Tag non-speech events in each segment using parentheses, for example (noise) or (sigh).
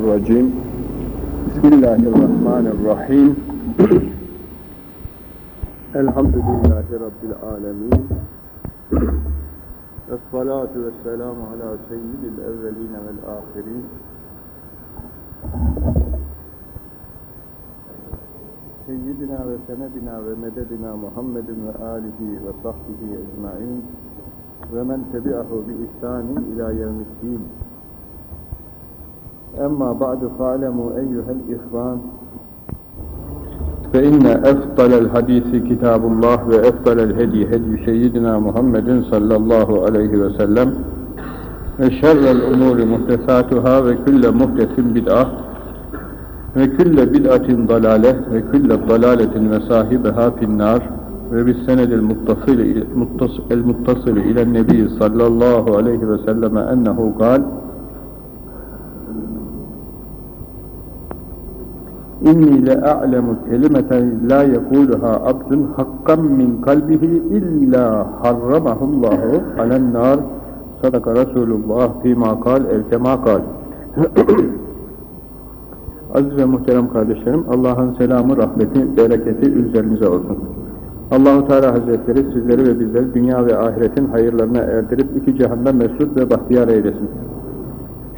Mineşşeytanirracim Bismillahirrahmanirrahim Elhamdülillahi Rabbil alemin Esselatu vesselamu ala seyyidil evveline vel ahirin Seyyidina ve senedina ve mededina Muhammedin ve alihi ve sahbihi ecmain ve men tebi'ahu bi ihsanin ila yevmiddin أما بعد فاعلموا أيها الإخوان فإن أفضل الحديث كتاب الله وأفضل الهدي هدي سيدنا محمد صلى الله عليه وسلم وشر الأمور محدثاتها وكل محدث بدعة وكل بدعة ضلالة وكل ضلالة وصاحبها في النار وبالسند المتصل المتصل إلى النبي صلى الله عليه وسلم أنه قال İnni le a'lemu kelimeten la yekuluha abdun hakkan min kalbihi illa harramahullahu alennar sadaka Resulullah fîmâ kal evkemâ kal. Aziz ve muhterem kardeşlerim, Allah'ın selamı, rahmeti, bereketi üzerinize olsun. Allahu Teala Hazretleri sizleri ve bizleri dünya ve ahiretin hayırlarına erdirip iki cihanda mesut ve bahtiyar eylesin.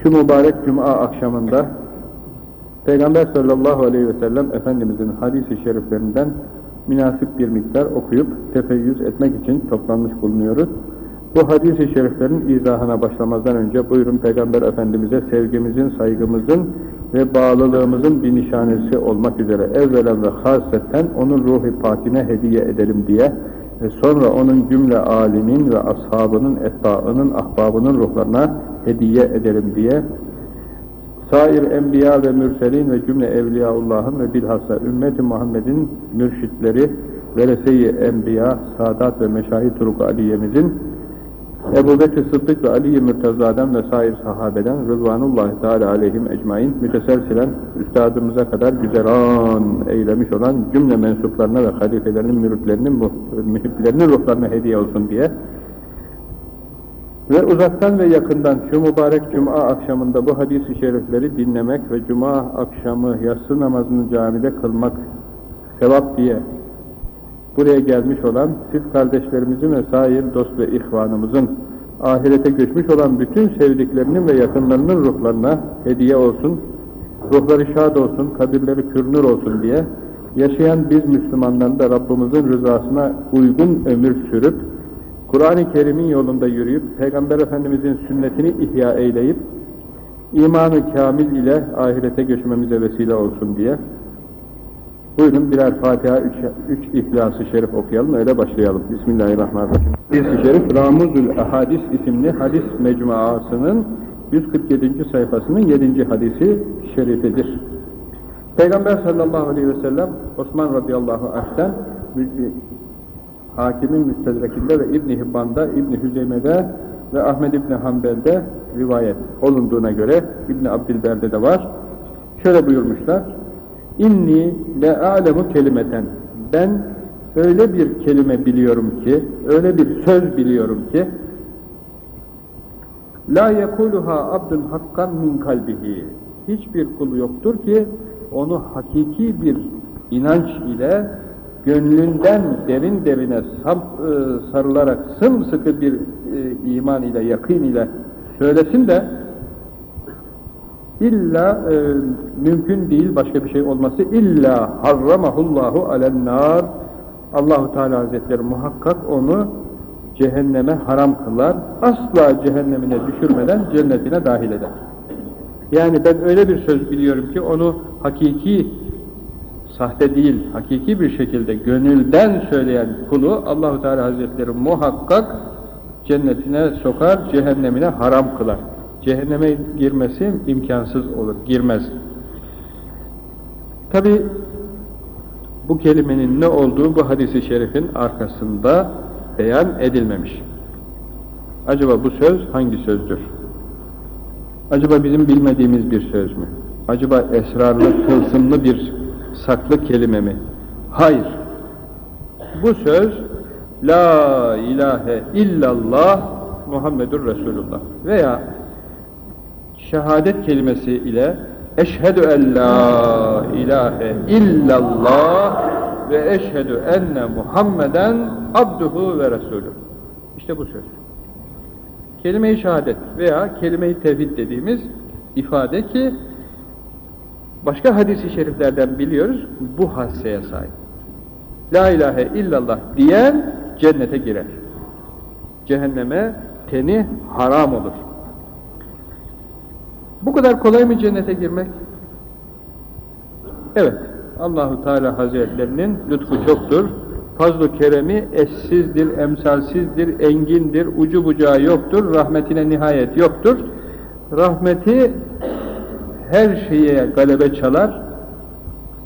Şu mübarek cuma akşamında Peygamber sallallahu aleyhi ve sellem Efendimizin hadis-i şeriflerinden münasip bir miktar okuyup tefeyyüz etmek için toplanmış bulunuyoruz. Bu hadis-i şeriflerin izahına başlamazdan önce buyurun Peygamber Efendimiz'e sevgimizin, saygımızın ve bağlılığımızın bir nişanesi olmak üzere evvelen ve hasetten onun ruhi pakine hediye edelim diye ve sonra onun cümle alinin ve ashabının, etbaının, ahbabının ruhlarına hediye edelim diye sair enbiya ve mürselin ve cümle evliyaullahın ve bilhassa ümmeti Muhammed'in mürşitleri verese-i enbiya, sadat ve meşahi turuk aliyemizin Ebu Bekir Sıddık ve Ali-i Mürteza'dan ve sair sahabeden Rızvanullahi Teala aleyhim ecmain müteselsilen üstadımıza kadar güzeran eylemiş olan cümle mensuplarına ve halifelerinin müritlerinin, mühiblerinin ruhlarına hediye olsun diye ve uzaktan ve yakından şu mübarek cuma akşamında bu hadis-i şerifleri dinlemek ve cuma akşamı yatsı namazını camide kılmak sevap diye buraya gelmiş olan siz kardeşlerimizin ve sair dost ve ihvanımızın ahirete göçmüş olan bütün sevdiklerinin ve yakınlarının ruhlarına hediye olsun, ruhları şad olsun, kabirleri kürnür olsun diye yaşayan biz Müslümanların da Rabbimizin rızasına uygun ömür sürüp Kur'an-ı Kerim'in yolunda yürüyüp, Peygamber Efendimiz'in sünnetini ihya eyleyip, imanı kamil ile ahirete göçmemize vesile olsun diye. Buyurun birer Fatiha, üç, üç İhlas-ı Şerif okuyalım, öyle başlayalım. Bismillahirrahmanirrahim. Hadis-i Şerif, Ramuzül Ahadis isimli hadis mecmuasının 147. sayfasının 7. hadisi şerifidir. Peygamber sallallahu aleyhi ve sellem, Osman radıyallahu anh'ten Hakimin Müstedrekinde ve İbn Hibban'da, İbn Hüzeyme'de ve Ahmed İbn Hanbel'de rivayet olunduğuna göre İbn Abdilber'de de var. Şöyle buyurmuşlar. İnni le alemu kelimeten. Ben öyle bir kelime biliyorum ki, öyle bir söz biliyorum ki la yekuluha abdun hakkan min kalbihi. Hiçbir kul yoktur ki onu hakiki bir inanç ile gönlünden derin derine sap, e, sarılarak sımsıkı bir e, iman ile, yakın ile söylesin de illa e, mümkün değil başka bir şey olması illa harramahullahu alennar Allahu Teala Hazretleri muhakkak onu cehenneme haram kılar. Asla cehennemine düşürmeden cennetine dahil eder. Yani ben öyle bir söz biliyorum ki onu hakiki sahte değil, hakiki bir şekilde gönülden söyleyen kulu Allahu Teala Hazretleri muhakkak cennetine sokar, cehennemine haram kılar. Cehenneme girmesi imkansız olur, girmez. Tabi bu kelimenin ne olduğu bu hadisi şerifin arkasında beyan edilmemiş. Acaba bu söz hangi sözdür? Acaba bizim bilmediğimiz bir söz mü? Acaba esrarlı, tılsımlı bir saklı kelime mi? Hayır. Bu söz La ilahe illallah Muhammedur Resulullah veya şehadet kelimesi ile Eşhedü en la ilahe illallah ve eşhedü enne Muhammeden abduhu ve resulü. İşte bu söz. Kelime-i şehadet veya kelime-i tevhid dediğimiz ifade ki başka hadis-i şeriflerden biliyoruz bu hasseye sahip. La ilahe illallah diyen cennete girer. Cehenneme teni haram olur. Bu kadar kolay mı cennete girmek? Evet. Allahu Teala Hazretlerinin lütfu çoktur. Fazl-ı keremi eşsizdir, emsalsizdir, engindir, ucu bucağı yoktur, rahmetine nihayet yoktur. Rahmeti her şeye galebe çalar,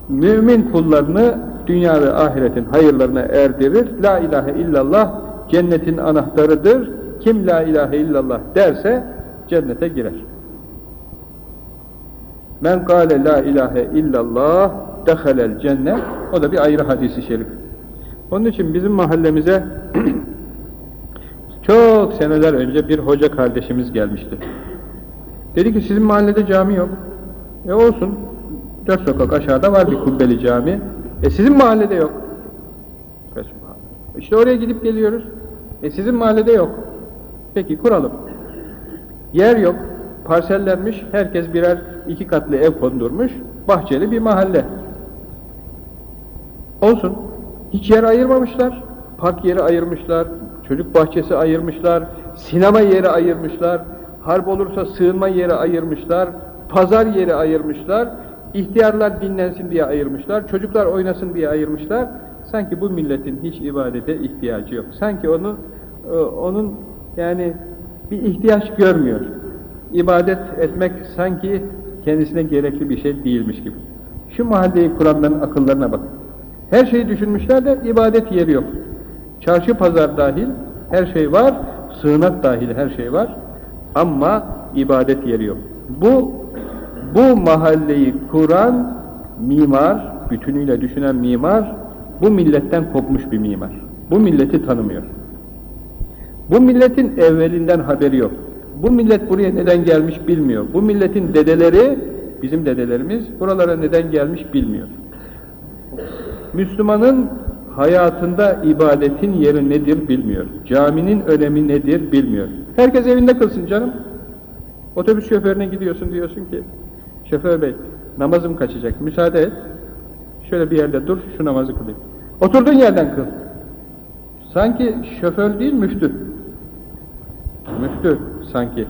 mümin kullarını dünya ve ahiretin hayırlarına erdirir. La ilahe illallah cennetin anahtarıdır. Kim la ilahe illallah derse cennete girer. Men kâle la ilahe illallah dehalel cennet. O da bir ayrı hadisi şerif. Onun için bizim mahallemize (clears throat) çok seneler önce bir hoca kardeşimiz gelmişti. Dedi ki sizin mahallede cami yok. E olsun. Dört sokak aşağıda var bir kubbeli cami. E sizin mahallede yok. İşte oraya gidip geliyoruz. E sizin mahallede yok. Peki kuralım. Yer yok. Parsellenmiş. Herkes birer iki katlı ev kondurmuş. Bahçeli bir mahalle. Olsun. Hiç yer ayırmamışlar. Park yeri ayırmışlar. Çocuk bahçesi ayırmışlar. Sinema yeri ayırmışlar. Harp olursa sığınma yeri ayırmışlar. Pazar yeri ayırmışlar. İhtiyarlar dinlensin diye ayırmışlar. Çocuklar oynasın diye ayırmışlar. Sanki bu milletin hiç ibadete ihtiyacı yok. Sanki onu e, onun yani bir ihtiyaç görmüyor. İbadet etmek sanki kendisine gerekli bir şey değilmiş gibi. Şu mahalleyi kuranların akıllarına bak. Her şeyi düşünmüşler de ibadet yeri yok. Çarşı pazar dahil her şey var, sığınak dahil her şey var ama ibadet yeri yok. Bu bu mahalleyi kuran mimar, bütünüyle düşünen mimar bu milletten kopmuş bir mimar. Bu milleti tanımıyor. Bu milletin evvelinden haberi yok. Bu millet buraya neden gelmiş bilmiyor. Bu milletin dedeleri, bizim dedelerimiz buralara neden gelmiş bilmiyor. Müslümanın hayatında ibadetin yeri nedir bilmiyor. Caminin önemi nedir bilmiyor. Herkes evinde kılsın canım. Otobüs şoförüne gidiyorsun diyorsun ki, şoför bey namazım kaçacak, müsaade et. Şöyle bir yerde dur, şu namazı kılayım. Oturduğun yerden kıl. Sanki şoför değil, müftü. Müftü sanki.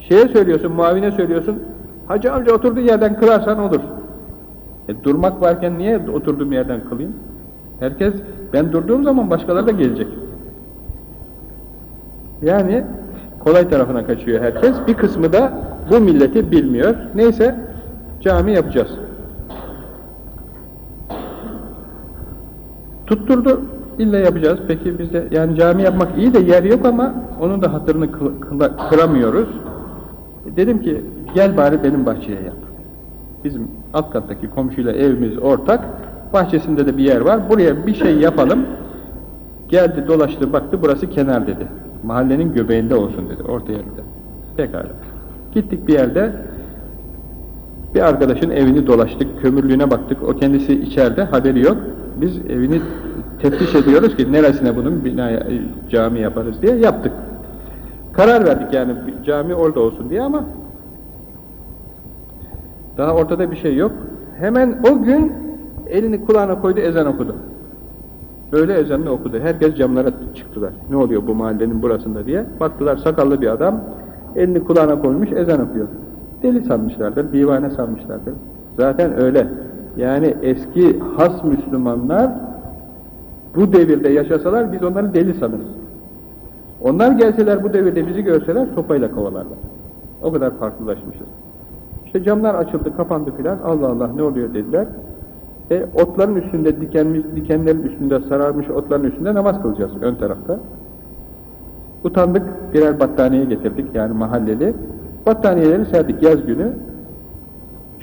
Şeye söylüyorsun, muavine söylüyorsun, hacı amca oturduğun yerden kılarsan olur. E, durmak varken niye oturduğum yerden kılayım? Herkes, ben durduğum zaman başkaları da gelecek. Yani kolay tarafına kaçıyor herkes. Bir kısmı da bu milleti bilmiyor. Neyse cami yapacağız. Tutturdu. İlla yapacağız. Peki biz de yani cami yapmak iyi de yer yok ama onun da hatırını kıramıyoruz. Dedim ki gel bari benim bahçeye yap. Bizim alt kattaki komşuyla evimiz ortak. Bahçesinde de bir yer var. Buraya bir şey yapalım. Geldi dolaştı baktı burası kenar dedi. Mahallenin göbeğinde olsun dedi. Orta yerinde. Pekala. Gittik bir yerde bir arkadaşın evini dolaştık. Kömürlüğüne baktık. O kendisi içeride. Haberi yok. Biz evini teftiş ediyoruz ki neresine bunun bina, cami yaparız diye yaptık. Karar verdik yani cami orada olsun diye ama daha ortada bir şey yok. Hemen o gün elini kulağına koydu, ezan okudu. Böyle ezanını okudu. Herkes camlara çıktılar. Ne oluyor bu mahallenin burasında diye. Baktılar sakallı bir adam, elini kulağına koymuş, ezan okuyor. Deli sanmışlardır, divane sanmışlardır. Zaten öyle. Yani eski has Müslümanlar bu devirde yaşasalar biz onları deli sanırız. Onlar gelseler bu devirde bizi görseler sopayla kovalarlar. O kadar farklılaşmışız. İşte camlar açıldı, kapandı filan. Allah Allah ne oluyor dediler. E, otların üstünde, dikenmiş, dikenlerin üstünde sararmış otların üstünde namaz kılacağız ön tarafta. Utandık, birer battaniye getirdik yani mahalleli. Battaniyeleri serdik yaz günü.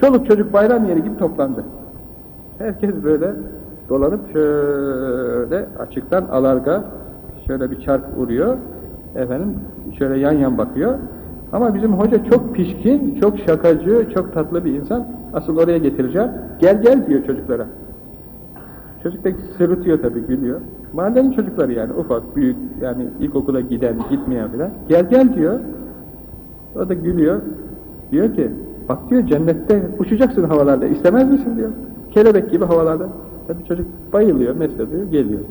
Çoluk çocuk bayram yeri gibi toplandı. Herkes böyle dolanıp şöyle açıktan alarga şöyle bir çarp vuruyor. Efendim şöyle yan yan bakıyor. Ama bizim hoca çok pişkin, çok şakacı, çok tatlı bir insan. Asıl oraya getireceğim. Gel gel diyor çocuklara. Çocuk da sırıtıyor tabii, gülüyor. Mahallenin çocukları yani ufak, büyük, yani ilkokula giden, gitmeyen filan. Gel gel diyor. O da gülüyor. Diyor ki, bak diyor cennette uçacaksın havalarda, istemez misin diyor. Kelebek gibi havalarda. Tabii çocuk bayılıyor, meslediyor, geliyor.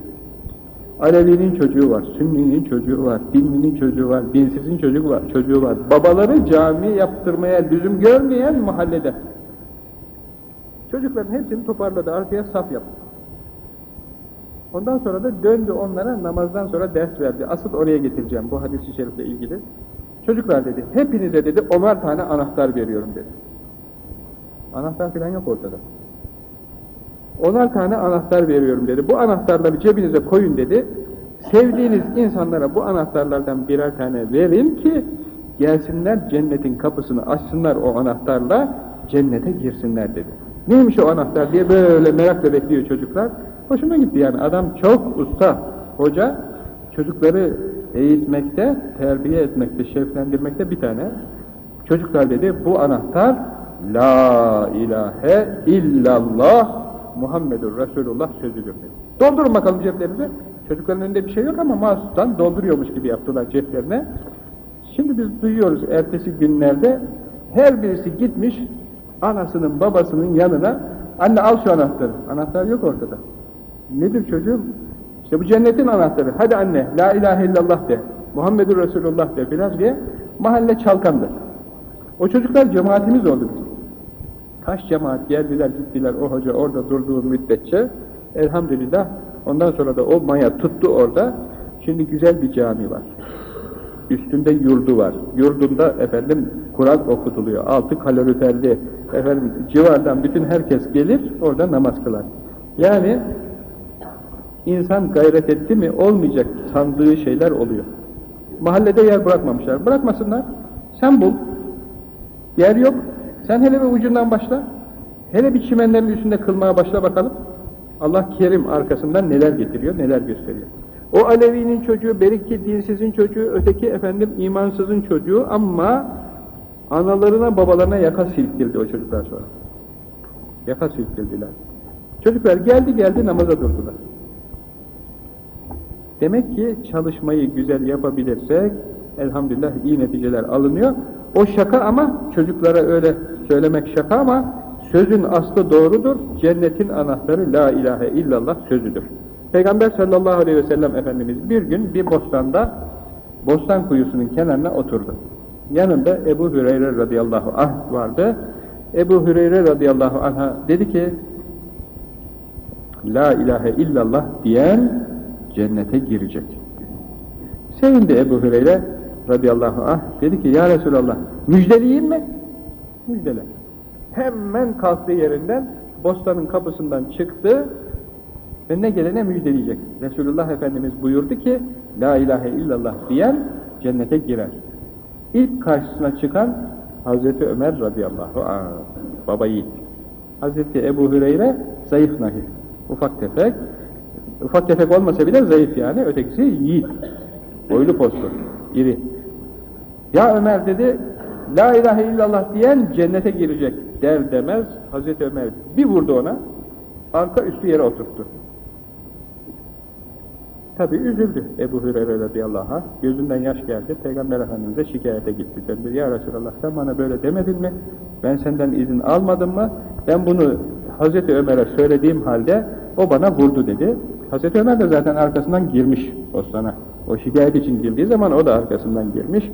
Alevinin çocuğu var, Sünninin çocuğu var, dinlinin çocuğu var, dinsizin çocuğu var, çocuğu var. Babaları cami yaptırmaya lüzum görmeyen mahallede. Çocukların hepsini toparladı, arkaya saf yaptı. Ondan sonra da döndü onlara namazdan sonra ders verdi. Asıl oraya getireceğim bu hadis-i şerifle ilgili. Çocuklar dedi, hepinize dedi onar tane anahtar veriyorum dedi. Anahtar falan yok ortada. Onar tane anahtar veriyorum dedi. Bu anahtarları cebinize koyun dedi. Sevdiğiniz insanlara bu anahtarlardan birer tane verin ki gelsinler cennetin kapısını açsınlar o anahtarla cennete girsinler dedi. Neymiş o anahtar diye böyle merakla bekliyor çocuklar. Hoşuma gitti yani adam çok usta hoca çocukları eğitmekte, terbiye etmekte, şevklendirmekte bir tane. Çocuklar dedi bu anahtar La ilahe illallah Muhammedur Resulullah sözüdür dedi. Doldurun bakalım ceplerinizi. Çocukların önünde bir şey yok ama mahsustan dolduruyormuş gibi yaptılar ceplerine. Şimdi biz duyuyoruz ertesi günlerde her birisi gitmiş anasının babasının yanına anne al şu anahtarı. Anahtar yok ortada. Nedir çocuğum? İşte bu cennetin anahtarı. Hadi anne la ilahe illallah de. Muhammedur Resulullah de filan diye mahalle çalkandı. O çocuklar cemaatimiz oldu bizim. Kaç cemaat geldiler gittiler o hoca orada durduğu müddetçe elhamdülillah ondan sonra da o maya tuttu orada. Şimdi güzel bir cami var. Üstünde yurdu var. Yurdunda efendim Kur'an okutuluyor. Altı kaloriferli efendim civardan bütün herkes gelir orada namaz kılar. Yani insan gayret etti mi olmayacak sandığı şeyler oluyor. Mahallede yer bırakmamışlar. Bırakmasınlar. Sen bul. Yer yok. Sen hele bir ucundan başla. Hele bir çimenlerin üstünde kılmaya başla bakalım. Allah kerim arkasından neler getiriyor, neler gösteriyor. O Alevi'nin çocuğu, beriki dinsizin çocuğu, öteki efendim imansızın çocuğu ama analarına babalarına yaka silkildi o çocuklar sonra. Yaka silkildiler. Çocuklar geldi geldi namaza durdular. Demek ki çalışmayı güzel yapabilirsek elhamdülillah iyi neticeler alınıyor. O şaka ama çocuklara öyle söylemek şaka ama sözün aslı doğrudur. Cennetin anahtarı la ilahe illallah sözüdür. Peygamber sallallahu aleyhi ve sellem Efendimiz bir gün bir bostanda bostan kuyusunun kenarına oturdu. Yanında Ebu Hüreyre radıyallahu anh vardı. Ebu Hüreyre radıyallahu anh'a dedi ki La ilahe illallah diyen cennete girecek. Sevindi Ebu Hüreyre radıyallahu anh. Dedi ki ya Resulallah müjdeleyeyim mi? Müjdele. Hemen kalktı yerinden bostanın kapısından çıktı ve ne gelene müjdeleyecek. Resulullah Efendimiz buyurdu ki La ilahe illallah diyen cennete girer. İlk karşısına çıkan Hazreti Ömer radıyallahu anh. Baba yiğit. Hazreti Ebu Hüreyre zayıf nahif. Ufak tefek. Ufak tefek olmasa bile zayıf yani. Ötekisi yiğit. Boylu postu. iri. Ya Ömer dedi, La ilahe illallah diyen cennete girecek der demez Hazreti Ömer bir vurdu ona, arka üstü yere oturttu. Tabi üzüldü Ebu Hüreyre radıyallahu anh. Gözünden yaş geldi. Peygamber Efendimiz'e şikayete gitti. Dedi, ya Resulallah sen bana böyle demedin mi? Ben senden izin almadım mı? Ben bunu Hazreti Ömer'e söylediğim halde o bana vurdu dedi. Hazreti Ömer de zaten arkasından girmiş Bostan'a. O şikayet için girdiği zaman o da arkasından girmiş.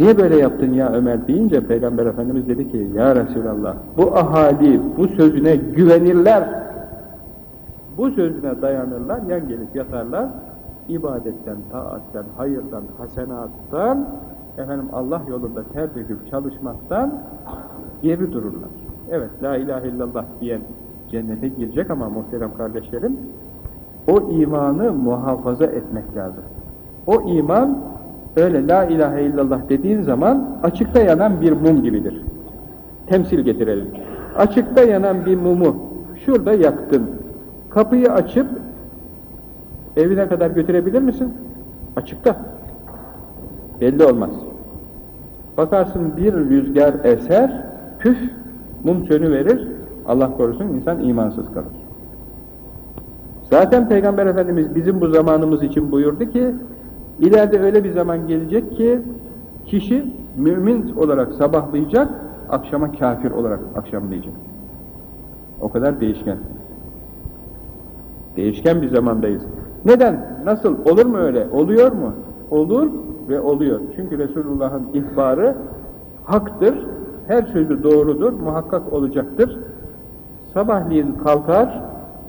Niye böyle yaptın ya Ömer deyince Peygamber Efendimiz dedi ki ya Resulallah bu ahali bu sözüne güvenirler bu sözüne dayanırlar yan gelip yatarlar ibadetten, taatten, hayırdan, hasenattan efendim Allah yolunda ter döküp çalışmaktan geri dururlar. Evet la ilahe illallah diyen cennete girecek ama muhterem kardeşlerim o imanı muhafaza etmek lazım. O iman öyle la ilahe illallah dediğin zaman açıkta yanan bir mum gibidir. Temsil getirelim. Açıkta yanan bir mumu şurada yaktın. Kapıyı açıp evine kadar götürebilir misin? Açıkta. Belli olmaz. Bakarsın bir rüzgar eser, püf, mum sönüverir, Allah korusun insan imansız kalır. Zaten Peygamber Efendimiz bizim bu zamanımız için buyurdu ki, ileride öyle bir zaman gelecek ki, kişi mümin olarak sabahlayacak, akşama kafir olarak akşamlayacak. O kadar değişken. Değişken bir zamandayız. Neden? Nasıl? Olur mu öyle? Oluyor mu? Olur ve oluyor. Çünkü Resulullah'ın ihbarı haktır. Her sözü doğrudur, muhakkak olacaktır. Sabahleyin kalkar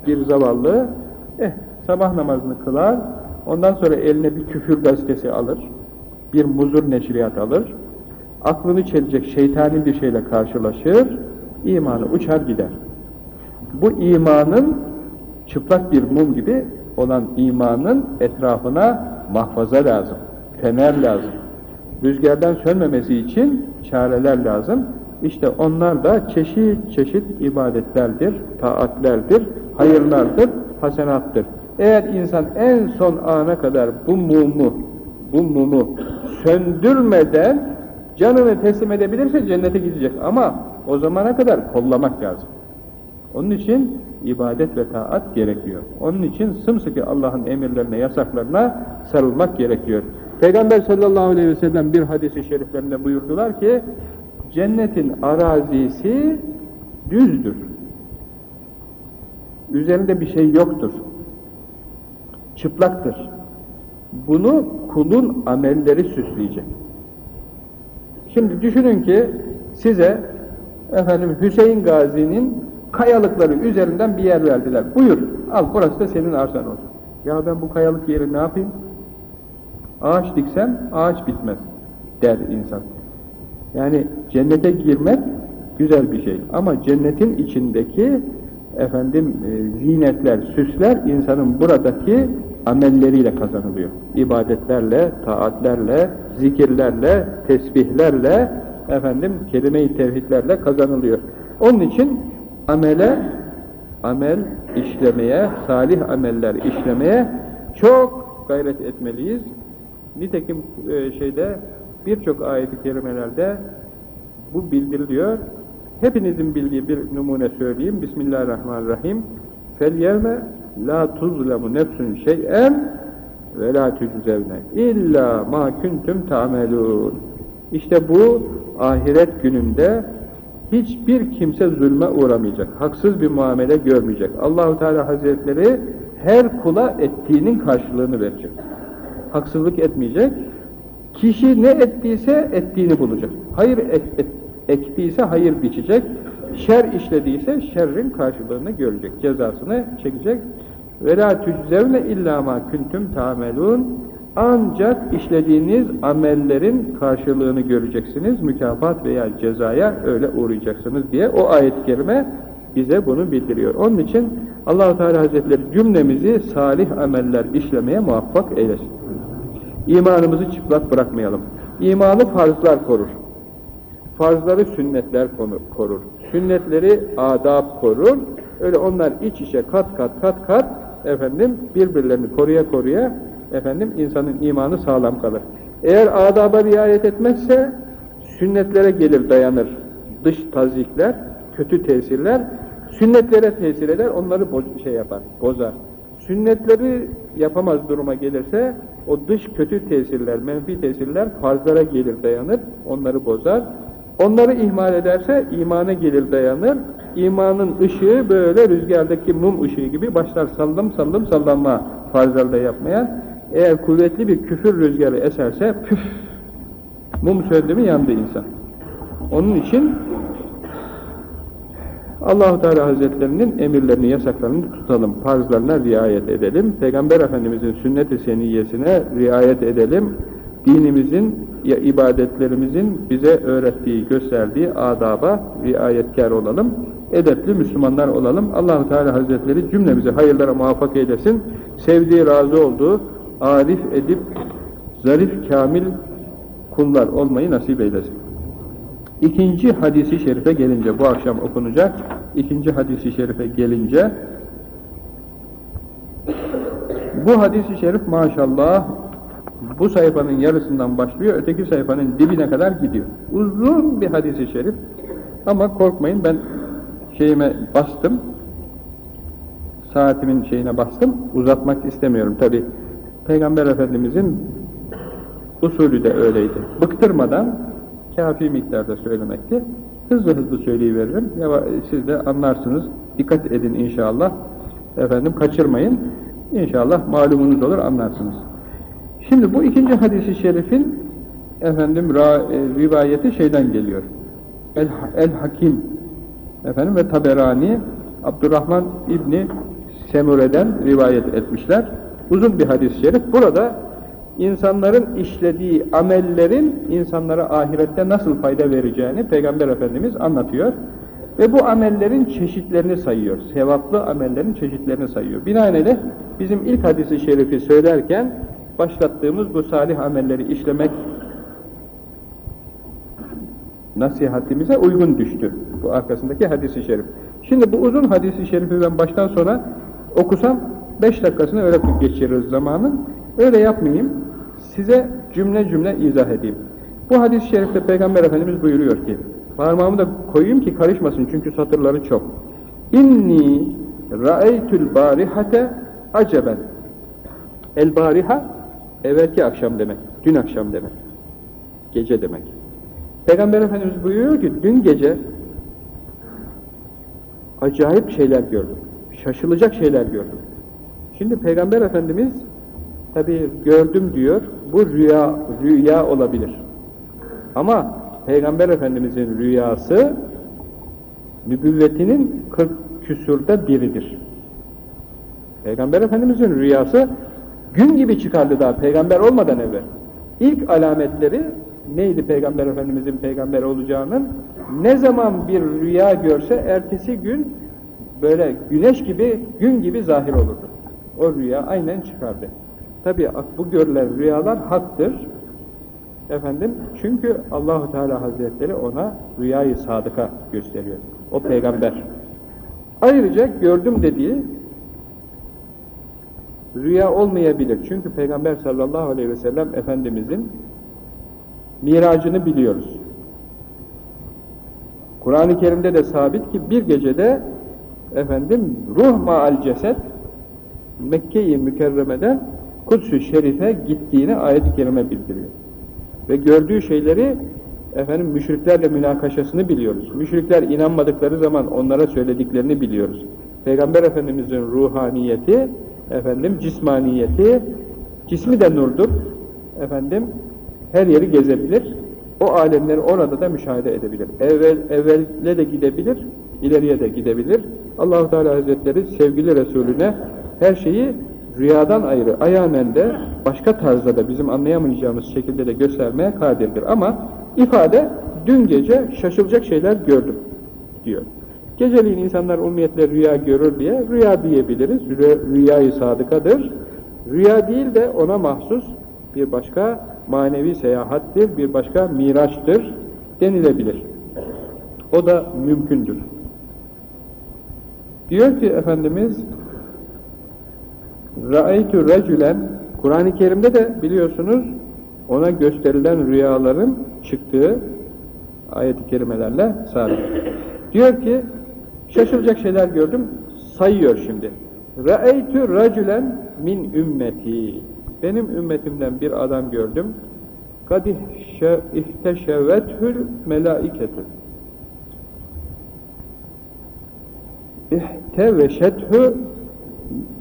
bir zavallı, eh sabah namazını kılar, ondan sonra eline bir küfür gazetesi alır, bir muzur neşriyat alır, aklını çelecek şeytani bir şeyle karşılaşır, imanı uçar gider. Bu imanın çıplak bir mum gibi olan imanın etrafına mahfaza lazım, fener lazım. Rüzgardan sönmemesi için çareler lazım. İşte onlar da çeşit çeşit ibadetlerdir, taatlerdir, hayırlardır, hasenattır. Eğer insan en son ana kadar bu mumu, bu mumu söndürmeden canını teslim edebilirse cennete gidecek ama o zamana kadar kollamak lazım. Onun için ibadet ve taat gerekiyor. Onun için sımsıkı Allah'ın emirlerine, yasaklarına sarılmak gerekiyor. Peygamber sallallahu aleyhi ve sellem bir hadisi şeriflerinde buyurdular ki, cennetin arazisi düzdür. Üzerinde bir şey yoktur. Çıplaktır. Bunu kulun amelleri süsleyecek. Şimdi düşünün ki size efendim Hüseyin Gazi'nin kayalıkları üzerinden bir yer verdiler. Buyur, al burası da senin arsan olsun. Ya ben bu kayalık yeri ne yapayım? Ağaç diksem ağaç bitmez der insan. Yani cennete girmek güzel bir şey. Ama cennetin içindeki efendim e, zinetler, süsler insanın buradaki amelleriyle kazanılıyor. İbadetlerle, taatlerle, zikirlerle, tesbihlerle, efendim kelime-i tevhidlerle kazanılıyor. Onun için amele, amel işlemeye, salih ameller işlemeye çok gayret etmeliyiz. Nitekim e, şeyde birçok ayet-i kerimelerde bu bildiriliyor. Hepinizin bildiği bir numune söyleyeyim. Bismillahirrahmanirrahim la tuzlemu nefsün şey'en ve la tüczevne illa ma küntüm tamelun. İşte bu ahiret gününde hiçbir kimse zulme uğramayacak. Haksız bir muamele görmeyecek. Allahu Teala Hazretleri her kula ettiğinin karşılığını verecek. Haksızlık etmeyecek. Kişi ne ettiyse ettiğini bulacak. Hayır et, et, ektiyse hayır biçecek. Şer işlediyse şerrin karşılığını görecek. Cezasını çekecek. Ve la tüczevne illa ma kuntum ta'melun ancak işlediğiniz amellerin karşılığını göreceksiniz, mükafat veya cezaya öyle uğrayacaksınız diye o ayet-i kerime bize bunu bildiriyor. Onun için allah Teala Hazretleri cümlemizi salih ameller işlemeye muvaffak eylesin. İmanımızı çıplak bırakmayalım. İmanı farzlar korur. Farzları sünnetler korur. Sünnetleri adab korur. Öyle onlar iç içe kat kat kat kat efendim birbirlerini koruya koruya efendim insanın imanı sağlam kalır. Eğer adaba riayet etmezse sünnetlere gelir dayanır. Dış tazikler, kötü tesirler sünnetlere tesir eder, onları şey yapar, bozar. Sünnetleri yapamaz duruma gelirse o dış kötü tesirler, menfi tesirler farzlara gelir dayanır, onları bozar. Onları ihmal ederse imana gelir dayanır. İmanın ışığı böyle rüzgardaki mum ışığı gibi başlar sallam sallam sallanma farzlarda yapmaya. Eğer kuvvetli bir küfür rüzgarı eserse püf, mum söndü mü yandı insan. Onun için Allahu Teala Hazretlerinin emirlerini, yasaklarını tutalım, farzlarına riayet edelim. Peygamber Efendimizin sünnet-i seniyyesine riayet edelim. Dinimizin, ya ibadetlerimizin bize öğrettiği, gösterdiği adaba riayetkar olalım. Edepli Müslümanlar olalım. Allahu Teala Hazretleri cümlemizi hayırlara muvaffak eylesin. Sevdiği, razı olduğu, arif edip zarif, kamil kullar olmayı nasip eylesin. İkinci hadisi şerife gelince, bu akşam okunacak ikinci hadisi şerife gelince bu hadisi şerif maşallah Bu sayfanın yarısından başlıyor, öteki sayfanın dibine kadar gidiyor. Uzun bir hadisi şerif. Ama korkmayın ben şeyime bastım, saatimin şeyine bastım, uzatmak istemiyorum. Tabi Peygamber Efendimizin usulü de öyleydi. Bıktırmadan kafi miktarda söylemekti. Hızlı hızlı söyleyiveririm. Siz de anlarsınız. Dikkat edin inşallah. Efendim kaçırmayın. İnşallah malumunuz olur anlarsınız. Şimdi bu ikinci hadisi şerifin efendim ra, rivayeti şeyden geliyor. El, El Hakim efendim ve Taberani Abdurrahman İbni Semure'den rivayet etmişler. Uzun bir hadis-i şerif. Burada insanların işlediği amellerin insanlara ahirette nasıl fayda vereceğini Peygamber Efendimiz anlatıyor. Ve bu amellerin çeşitlerini sayıyor. Sevaplı amellerin çeşitlerini sayıyor. Binaenaleyh bizim ilk hadisi şerifi söylerken başlattığımız bu salih amelleri işlemek nasihatimize uygun düştü. Bu arkasındaki hadisi şerif. Şimdi bu uzun hadisi şerifi ben baştan sona okusam beş dakikasını öyle geçiririz zamanın. Öyle yapmayayım. Size cümle cümle izah edeyim. Bu hadis-i şerifte Peygamber Efendimiz buyuruyor ki, parmağımı da koyayım ki karışmasın çünkü satırları çok. İnni ra'eytül barihate aceben. El bariha, evvelki akşam demek, dün akşam demek, gece demek. Peygamber Efendimiz buyuruyor ki, dün gece acayip şeyler gördüm, şaşılacak şeyler gördüm. Şimdi Peygamber Efendimiz tabi gördüm diyor, bu rüya, rüya olabilir. Ama Peygamber Efendimizin rüyası nübüvvetinin 40 küsurda biridir. Peygamber Efendimizin rüyası gün gibi çıkardı daha peygamber olmadan evvel. İlk alametleri neydi Peygamber Efendimizin peygamber olacağının? Ne zaman bir rüya görse ertesi gün böyle güneş gibi, gün gibi zahir olurdu. O rüya aynen çıkardı. Tabi bu görülen rüyalar haktır. Efendim, çünkü Allahu Teala Hazretleri ona rüyayı sadıka gösteriyor. O peygamber. Ayrıca gördüm dediği rüya olmayabilir. Çünkü Peygamber sallallahu aleyhi ve sellem Efendimizin miracını biliyoruz. Kur'an-ı Kerim'de de sabit ki bir gecede efendim ruh maal ceset Mekke-i Mükerreme'den Kuds-ü Şerif'e gittiğini ayet-i kerime bildiriyor. Ve gördüğü şeyleri efendim müşriklerle münakaşasını biliyoruz. Müşrikler inanmadıkları zaman onlara söylediklerini biliyoruz. Peygamber Efendimiz'in ruhaniyeti, efendim cismaniyeti, cismi de nurdur. Efendim her yeri gezebilir. O alemleri orada da müşahede edebilir. Evvel evvelle de gidebilir, ileriye de gidebilir. Allahu Teala Hazretleri sevgili Resulüne her şeyi rüyadan ayrı, ayanen de başka tarzda da bizim anlayamayacağımız şekilde de göstermeye kadirdir. Ama ifade dün gece şaşılacak şeyler gördüm diyor. Geceliğin insanlar umumiyetle rüya görür diye rüya diyebiliriz. Rüyayı sadıkadır. Rüya değil de ona mahsus bir başka manevi seyahattir, bir başka miraçtır denilebilir. O da mümkündür. Diyor ki Efendimiz Ra'eytü recülen Kur'an-ı Kerim'de de biliyorsunuz ona gösterilen rüyaların çıktığı ayet-i kerimelerle sabit. Diyor ki şaşılacak şeyler gördüm sayıyor şimdi. Ra'eytü recülen min ümmeti benim ümmetimden bir adam gördüm. Kad ihteşevethül melaiketü İhteveşethü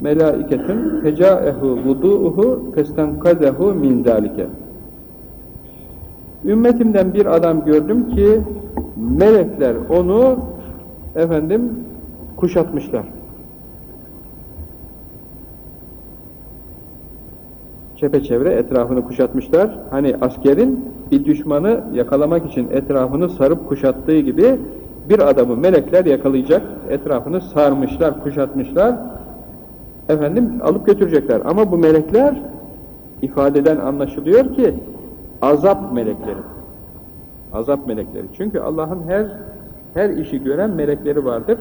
melaiketun fecaehu vudu'uhu festenkazehu min zalike. Ümmetimden bir adam gördüm ki melekler onu efendim kuşatmışlar. Çepeçevre etrafını kuşatmışlar. Hani askerin bir düşmanı yakalamak için etrafını sarıp kuşattığı gibi bir adamı melekler yakalayacak, etrafını sarmışlar, kuşatmışlar efendim alıp götürecekler. Ama bu melekler ifadeden anlaşılıyor ki azap melekleri. Azap melekleri. Çünkü Allah'ın her her işi gören melekleri vardır.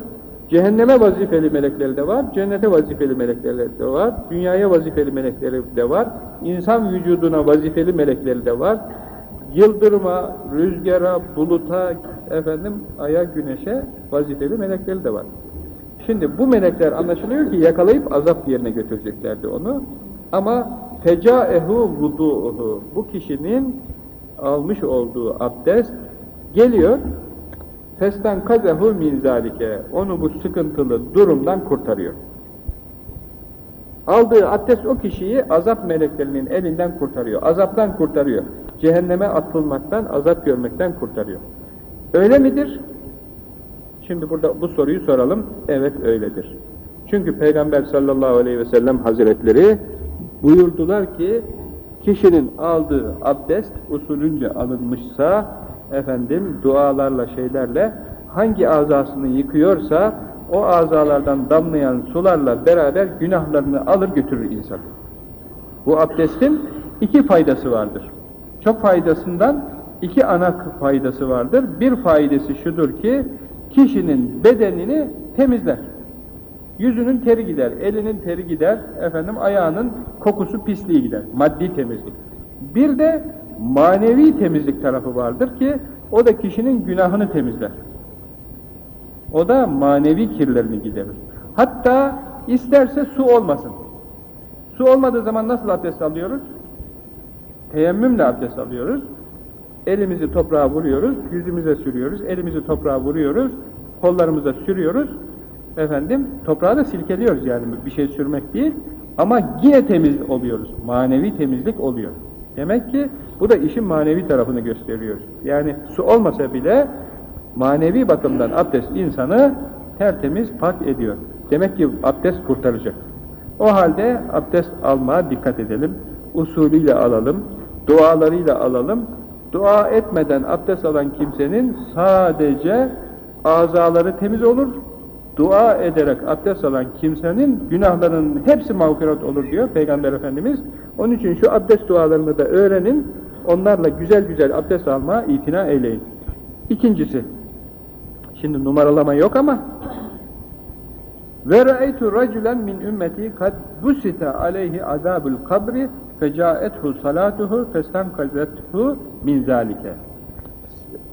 Cehenneme vazifeli melekleri de var, cennete vazifeli melekleri de var, dünyaya vazifeli melekleri de var, insan vücuduna vazifeli melekleri de var, yıldırıma, rüzgara, buluta, efendim aya, güneşe vazifeli melekleri de var. Şimdi bu melekler anlaşılıyor ki yakalayıp azap yerine götüreceklerdi onu. Ama fecaehu vudu'uhu bu kişinin almış olduğu abdest geliyor festen kazehu min zalike onu bu sıkıntılı durumdan kurtarıyor. Aldığı abdest o kişiyi azap meleklerinin elinden kurtarıyor. Azaptan kurtarıyor. Cehenneme atılmaktan, azap görmekten kurtarıyor. Öyle midir? Şimdi burada bu soruyu soralım. Evet öyledir. Çünkü Peygamber sallallahu aleyhi ve sellem hazretleri buyurdular ki kişinin aldığı abdest usulünce alınmışsa efendim dualarla şeylerle hangi azasını yıkıyorsa o azalardan damlayan sularla beraber günahlarını alır götürür insan. Bu abdestin iki faydası vardır. Çok faydasından iki ana faydası vardır. Bir faydası şudur ki kişinin bedenini temizler. Yüzünün teri gider, elinin teri gider, efendim ayağının kokusu pisliği gider. Maddi temizlik. Bir de manevi temizlik tarafı vardır ki o da kişinin günahını temizler. O da manevi kirlerini giderir. Hatta isterse su olmasın. Su olmadığı zaman nasıl abdest alıyoruz? Teyemmümle abdest alıyoruz. Elimizi toprağa vuruyoruz, yüzümüze sürüyoruz, elimizi toprağa vuruyoruz, kollarımıza sürüyoruz. Efendim, toprağı da silkeliyoruz yani bir şey sürmek değil. Ama yine temiz oluyoruz. Manevi temizlik oluyor. Demek ki bu da işin manevi tarafını gösteriyor. Yani su olmasa bile manevi bakımdan abdest insanı tertemiz pak ediyor. Demek ki abdest kurtaracak. O halde abdest almaya dikkat edelim. Usulüyle alalım, dualarıyla alalım. Dua etmeden abdest alan kimsenin sadece azaları temiz olur. Dua ederek abdest alan kimsenin günahlarının hepsi mağfiret olur diyor Peygamber Efendimiz. Onun için şu abdest dualarını da öğrenin. Onlarla güzel güzel abdest alma itina eyleyin. İkincisi, şimdi numaralama yok ama ve ra'eytu raculen min ümmeti kad busita aleyhi azabul kabri fecaethu salatuhu festankazethu min.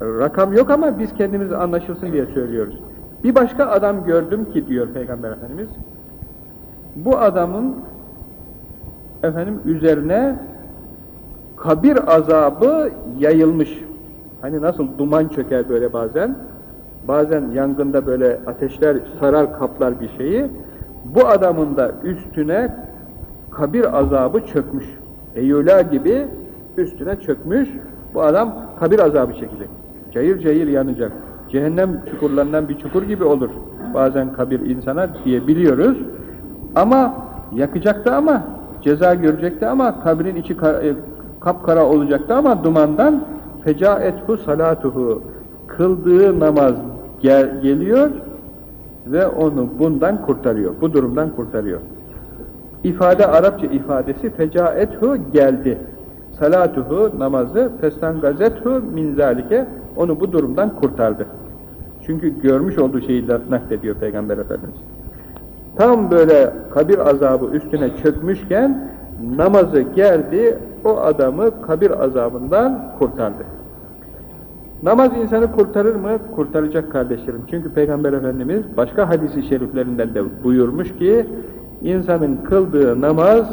Rakam yok ama biz kendimiz anlaşılsın diye söylüyoruz. Bir başka adam gördüm ki diyor Peygamber Efendimiz. Bu adamın efendim üzerine kabir azabı yayılmış. Hani nasıl duman çöker böyle bazen. Bazen yangında böyle ateşler sarar kaplar bir şeyi. Bu adamın da üstüne kabir azabı çökmüş. Eyyula gibi üstüne çökmüş. Bu adam kabir azabı çekecek. Cayır cayır yanacak. Cehennem çukurlarından bir çukur gibi olur. Bazen kabir insana diye biliyoruz. Ama yakacaktı ama ceza görecekti ama kabrin içi e, kapkara olacaktı ama dumandan fecaethu salatuhu kıldığı namaz gel geliyor ve onu bundan kurtarıyor. Bu durumdan kurtarıyor. İfade Arapça ifadesi fecaethu geldi. Salatuhu namazı festangazethu min zalike onu bu durumdan kurtardı. Çünkü görmüş olduğu şeyi naklediyor Peygamber Efendimiz. Tam böyle kabir azabı üstüne çökmüşken namazı geldi, o adamı kabir azabından kurtardı. Namaz insanı kurtarır mı? Kurtaracak kardeşlerim. Çünkü Peygamber Efendimiz başka hadisi şeriflerinden de buyurmuş ki insanın kıldığı namaz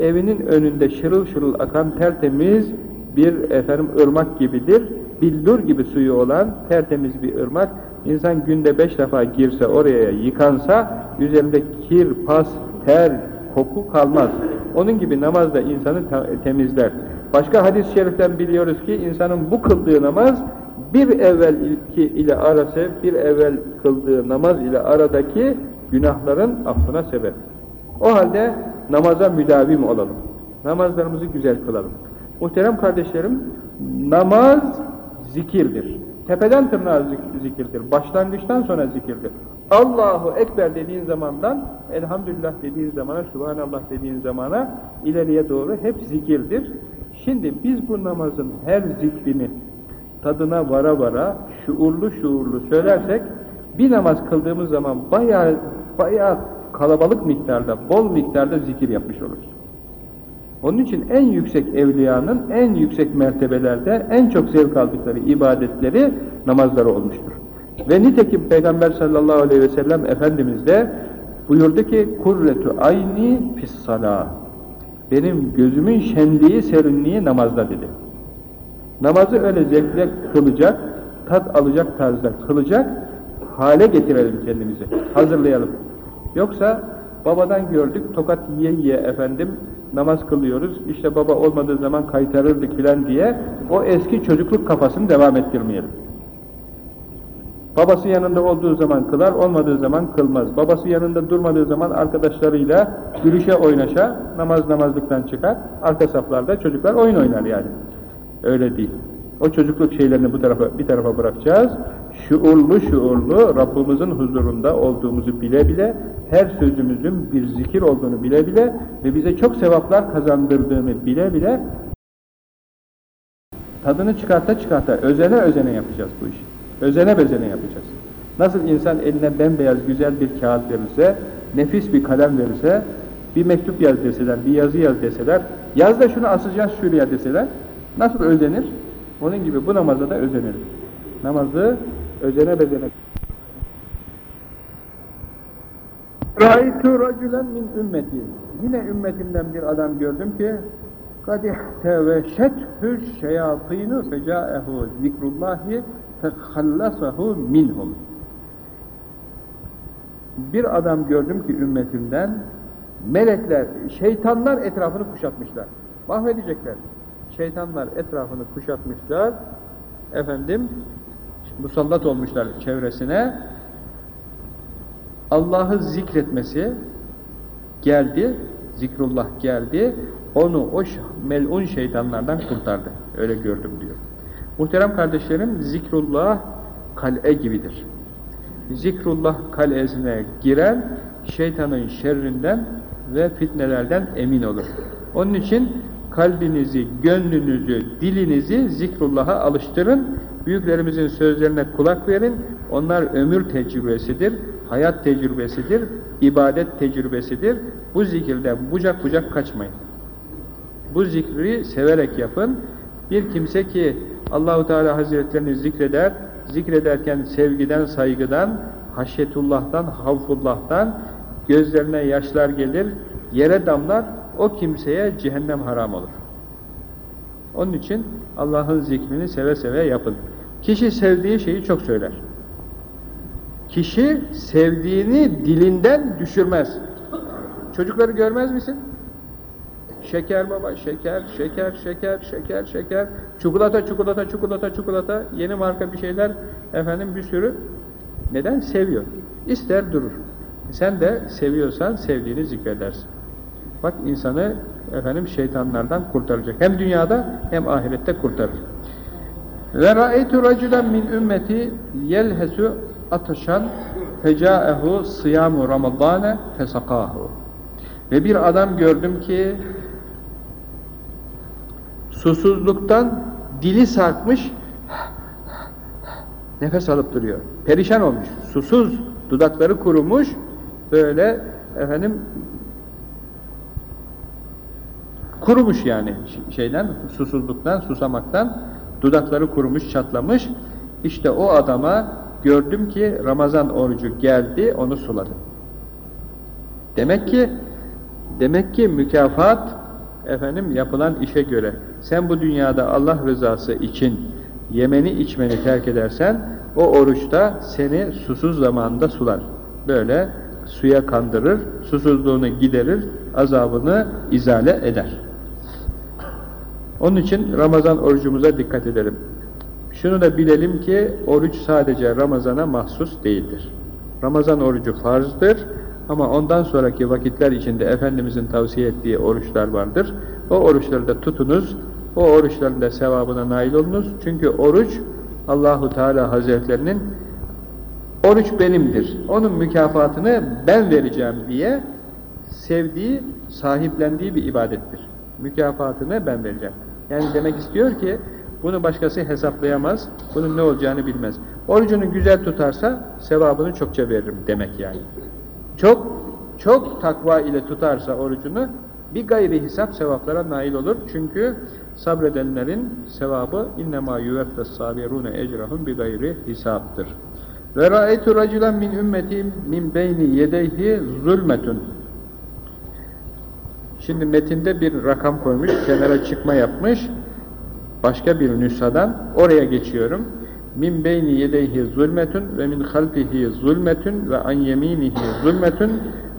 evinin önünde şırıl şırıl akan tertemiz bir efendim ırmak gibidir. Bildur gibi suyu olan tertemiz bir ırmak. İnsan günde beş defa girse oraya yıkansa üzerinde kir, pas, ter, koku kalmaz. Onun gibi namaz da insanı temizler. Başka hadis-i şeriften biliyoruz ki insanın bu kıldığı namaz bir evvel ile arası, bir evvel kıldığı namaz ile aradaki günahların affına sebep. O halde namaza müdavim olalım. Namazlarımızı güzel kılalım. Muhterem kardeşlerim, namaz zikirdir. Tepeden tırnağa zikirdir. Başlangıçtan sonra zikirdir. Allahu Ekber dediğin zamandan, Elhamdülillah dediğin zamana, Subhanallah dediğin zamana ileriye doğru hep zikirdir. Şimdi biz bu namazın her zikrini tadına vara vara, şuurlu şuurlu söylersek, Bir namaz kıldığımız zaman bayağı, bayağı kalabalık miktarda, bol miktarda zikir yapmış oluruz. Onun için en yüksek evliyanın en yüksek mertebelerde en çok zevk aldıkları ibadetleri namazları olmuştur. Ve nitekim Peygamber sallallahu aleyhi ve sellem Efendimiz de buyurdu ki kurretu ayni fis benim gözümün şenliği, serinliği namazda dedi. Namazı öyle zevkle kılacak, tat alacak tarzda kılacak, hale getirelim kendimizi, hazırlayalım. Yoksa babadan gördük, tokat yiye yiye efendim, namaz kılıyoruz, işte baba olmadığı zaman kaytarırdık filan diye, o eski çocukluk kafasını devam ettirmeyelim. Babası yanında olduğu zaman kılar, olmadığı zaman kılmaz. Babası yanında durmadığı zaman arkadaşlarıyla gülüşe oynaşa, namaz namazlıktan çıkar. Arka saflarda çocuklar oyun oynar yani. Öyle değil. O çocukluk şeylerini bu tarafa bir tarafa bırakacağız. Şuurlu şuurlu Rabbimizin huzurunda olduğumuzu bile bile, her sözümüzün bir zikir olduğunu bile bile ve bize çok sevaplar kazandırdığını bile bile tadını çıkarta çıkarta özene özene yapacağız bu işi. Özene bezene yapacağız. Nasıl insan eline bembeyaz güzel bir kağıt verirse, nefis bir kalem verirse, bir mektup yaz deseler, bir yazı yaz deseler, yaz da şunu asacağız şuraya deseler, nasıl özenir? Onun gibi bu namaza da özenelim. Namazı özene bezene. Ra'ytu racülen min ümmeti. Yine ümmetimden bir adam gördüm ki kadihte ve şethü şeyatînü fecâehu zikrullâhi fehallasahu minhum. Bir adam gördüm ki ümmetimden melekler, şeytanlar etrafını kuşatmışlar. Mahvedecekler. Şeytanlar etrafını kuşatmışlar. Efendim musallat olmuşlar çevresine. Allah'ı zikretmesi geldi, zikrullah geldi, onu o melun şeytanlardan kurtardı. Öyle gördüm diyor. Muhterem kardeşlerim, zikrullah kal'e gibidir. Zikrullah kalesine giren, şeytanın şerrinden ve fitnelerden emin olur. Onun için kalbinizi, gönlünüzü, dilinizi zikrullah'a alıştırın, büyüklerimizin sözlerine kulak verin, onlar ömür tecrübesidir, hayat tecrübesidir, ibadet tecrübesidir. Bu zikirden bucak bucak kaçmayın. Bu zikri severek yapın. Bir kimse ki Allahu Teala Hazretlerini zikreder, zikrederken sevgiden, saygıdan, haşyetullah'tan, havfullah'tan gözlerine yaşlar gelir, yere damlar, o kimseye cehennem haram olur. Onun için Allah'ın zikrini seve seve yapın. Kişi sevdiği şeyi çok söyler. Kişi sevdiğini dilinden düşürmez. Çocukları görmez misin? Şeker baba, şeker, şeker, şeker, şeker, şeker, çikolata, çikolata, çikolata, çikolata, yeni marka bir şeyler, efendim bir sürü. Neden? Seviyor. İster durur. Sen de seviyorsan sevdiğini zikredersin. Bak insanı efendim şeytanlardan kurtaracak. Hem dünyada hem ahirette kurtarır. Ve ra'eytu raculen min ümmeti yelhesu ataşan fecaehu sıyamu ramadane fesakahu. Ve bir adam gördüm ki susuzluktan dili sarkmış nefes alıp duruyor. Perişan olmuş. Susuz, dudakları kurumuş böyle efendim kurumuş yani şeyden, susuzluktan, susamaktan dudakları kurumuş, çatlamış. İşte o adama gördüm ki Ramazan orucu geldi, onu suladı. Demek ki demek ki mükafat efendim yapılan işe göre sen bu dünyada Allah rızası için yemeni içmeni terk edersen o oruçta seni susuz zamanında sular. Böyle suya kandırır, susuzluğunu giderir, azabını izale eder. Onun için Ramazan orucumuza dikkat edelim. Şunu da bilelim ki oruç sadece Ramazan'a mahsus değildir. Ramazan orucu farzdır ama ondan sonraki vakitler içinde Efendimizin tavsiye ettiği oruçlar vardır. O oruçları da tutunuz, o oruçların da sevabına nail olunuz. Çünkü oruç Allahu Teala Hazretlerinin oruç benimdir, onun mükafatını ben vereceğim diye sevdiği, sahiplendiği bir ibadettir. Mükafatını ben vereceğim. Yani demek istiyor ki bunu başkası hesaplayamaz, bunun ne olacağını bilmez. Orucunu güzel tutarsa sevabını çokça veririm demek yani. Çok çok takva ile tutarsa orucunu bir gayri hesap sevaplara nail olur. Çünkü sabredenlerin sevabı innema yuveffes sabirune ecrahum bir gayri hesaptır. Ve ra'aytu raculen min ümmeti min beyni yedeyhi zulmetun. Şimdi metinde bir rakam koymuş, kenara çıkma yapmış. Başka bir nüshadan oraya geçiyorum. Min beyni yedeyhi zulmetun ve min halfihi zulmetun ve an yeminihi zulmetun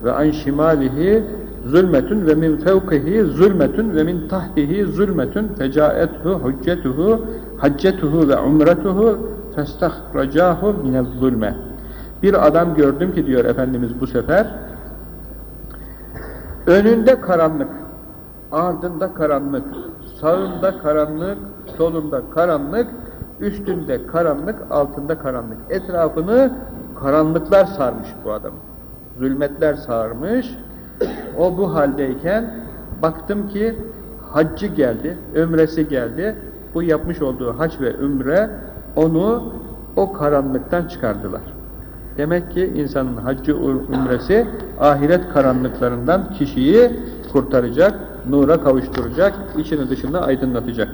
ve an şimalihi zulmetun ve min fevkihi zulmetun ve min tahtihi zulmetun fecaethu hüccetuhu haccetuhu ve umretuhu festahracahu minel zulme bir adam gördüm ki diyor Efendimiz bu sefer önünde karanlık ardında karanlık sağında karanlık solunda karanlık üstünde karanlık altında karanlık etrafını karanlıklar sarmış bu adam zulmetler sarmış o bu haldeyken baktım ki haccı geldi, ömresi geldi. Bu yapmış olduğu hac ve ümre onu o karanlıktan çıkardılar. Demek ki insanın haccı ümresi ahiret karanlıklarından kişiyi kurtaracak, nura kavuşturacak, içini dışını aydınlatacak.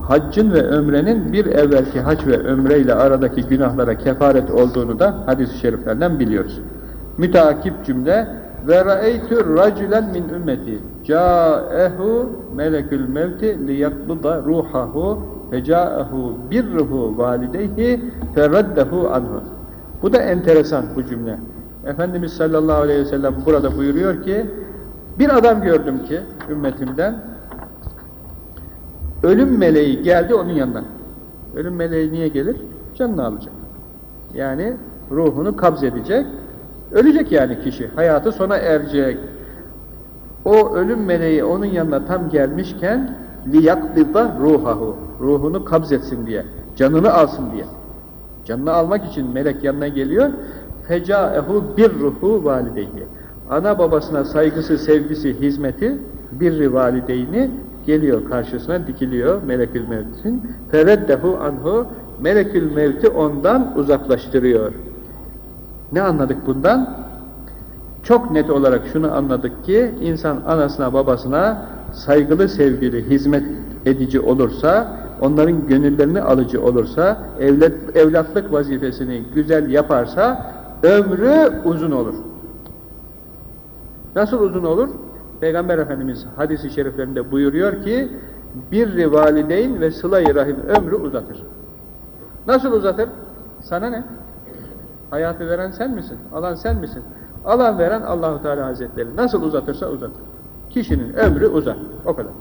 Haccın ve ömrenin bir evvelki hac ve ömre aradaki günahlara kefaret olduğunu da hadis-i şeriflerden biliyoruz. Müteakip cümle ve ra'eytu raculen min ümmeti ca'ehu melekül mevti liyakluda ruhahu feca'ehu birruhu valideyhi ferraddehu anhu bu da enteresan bu cümle Efendimiz sallallahu aleyhi ve sellem burada buyuruyor ki bir adam gördüm ki ümmetimden ölüm meleği geldi onun yanına ölüm meleği niye gelir? canını alacak yani ruhunu kabz edecek Ölecek yani kişi. Hayatı sona erecek. O ölüm meleği onun yanına tam gelmişken liyakbida ruhahu. Ruhunu kabzetsin diye. Canını alsın diye. Canını almak için melek yanına geliyor. Fecaehu bir ruhu valideyhi. Ana babasına saygısı, sevgisi, hizmeti bir valideyni geliyor karşısına dikiliyor melekül mevtin. Fereddehu anhu melekül mevti ondan uzaklaştırıyor. Ne anladık bundan? Çok net olarak şunu anladık ki insan anasına babasına saygılı sevgili hizmet edici olursa, onların gönüllerini alıcı olursa, evlat, evlatlık vazifesini güzel yaparsa ömrü uzun olur. Nasıl uzun olur? Peygamber Efendimiz hadisi şeriflerinde buyuruyor ki bir valideyn ve sıla-i rahim ömrü uzatır. Nasıl uzatır? Sana ne? Hayatı veren sen misin? Alan sen misin? Alan veren Allahu Teala Hazretleri. Nasıl uzatırsa uzatır. Kişinin ömrü uzar. O kadar.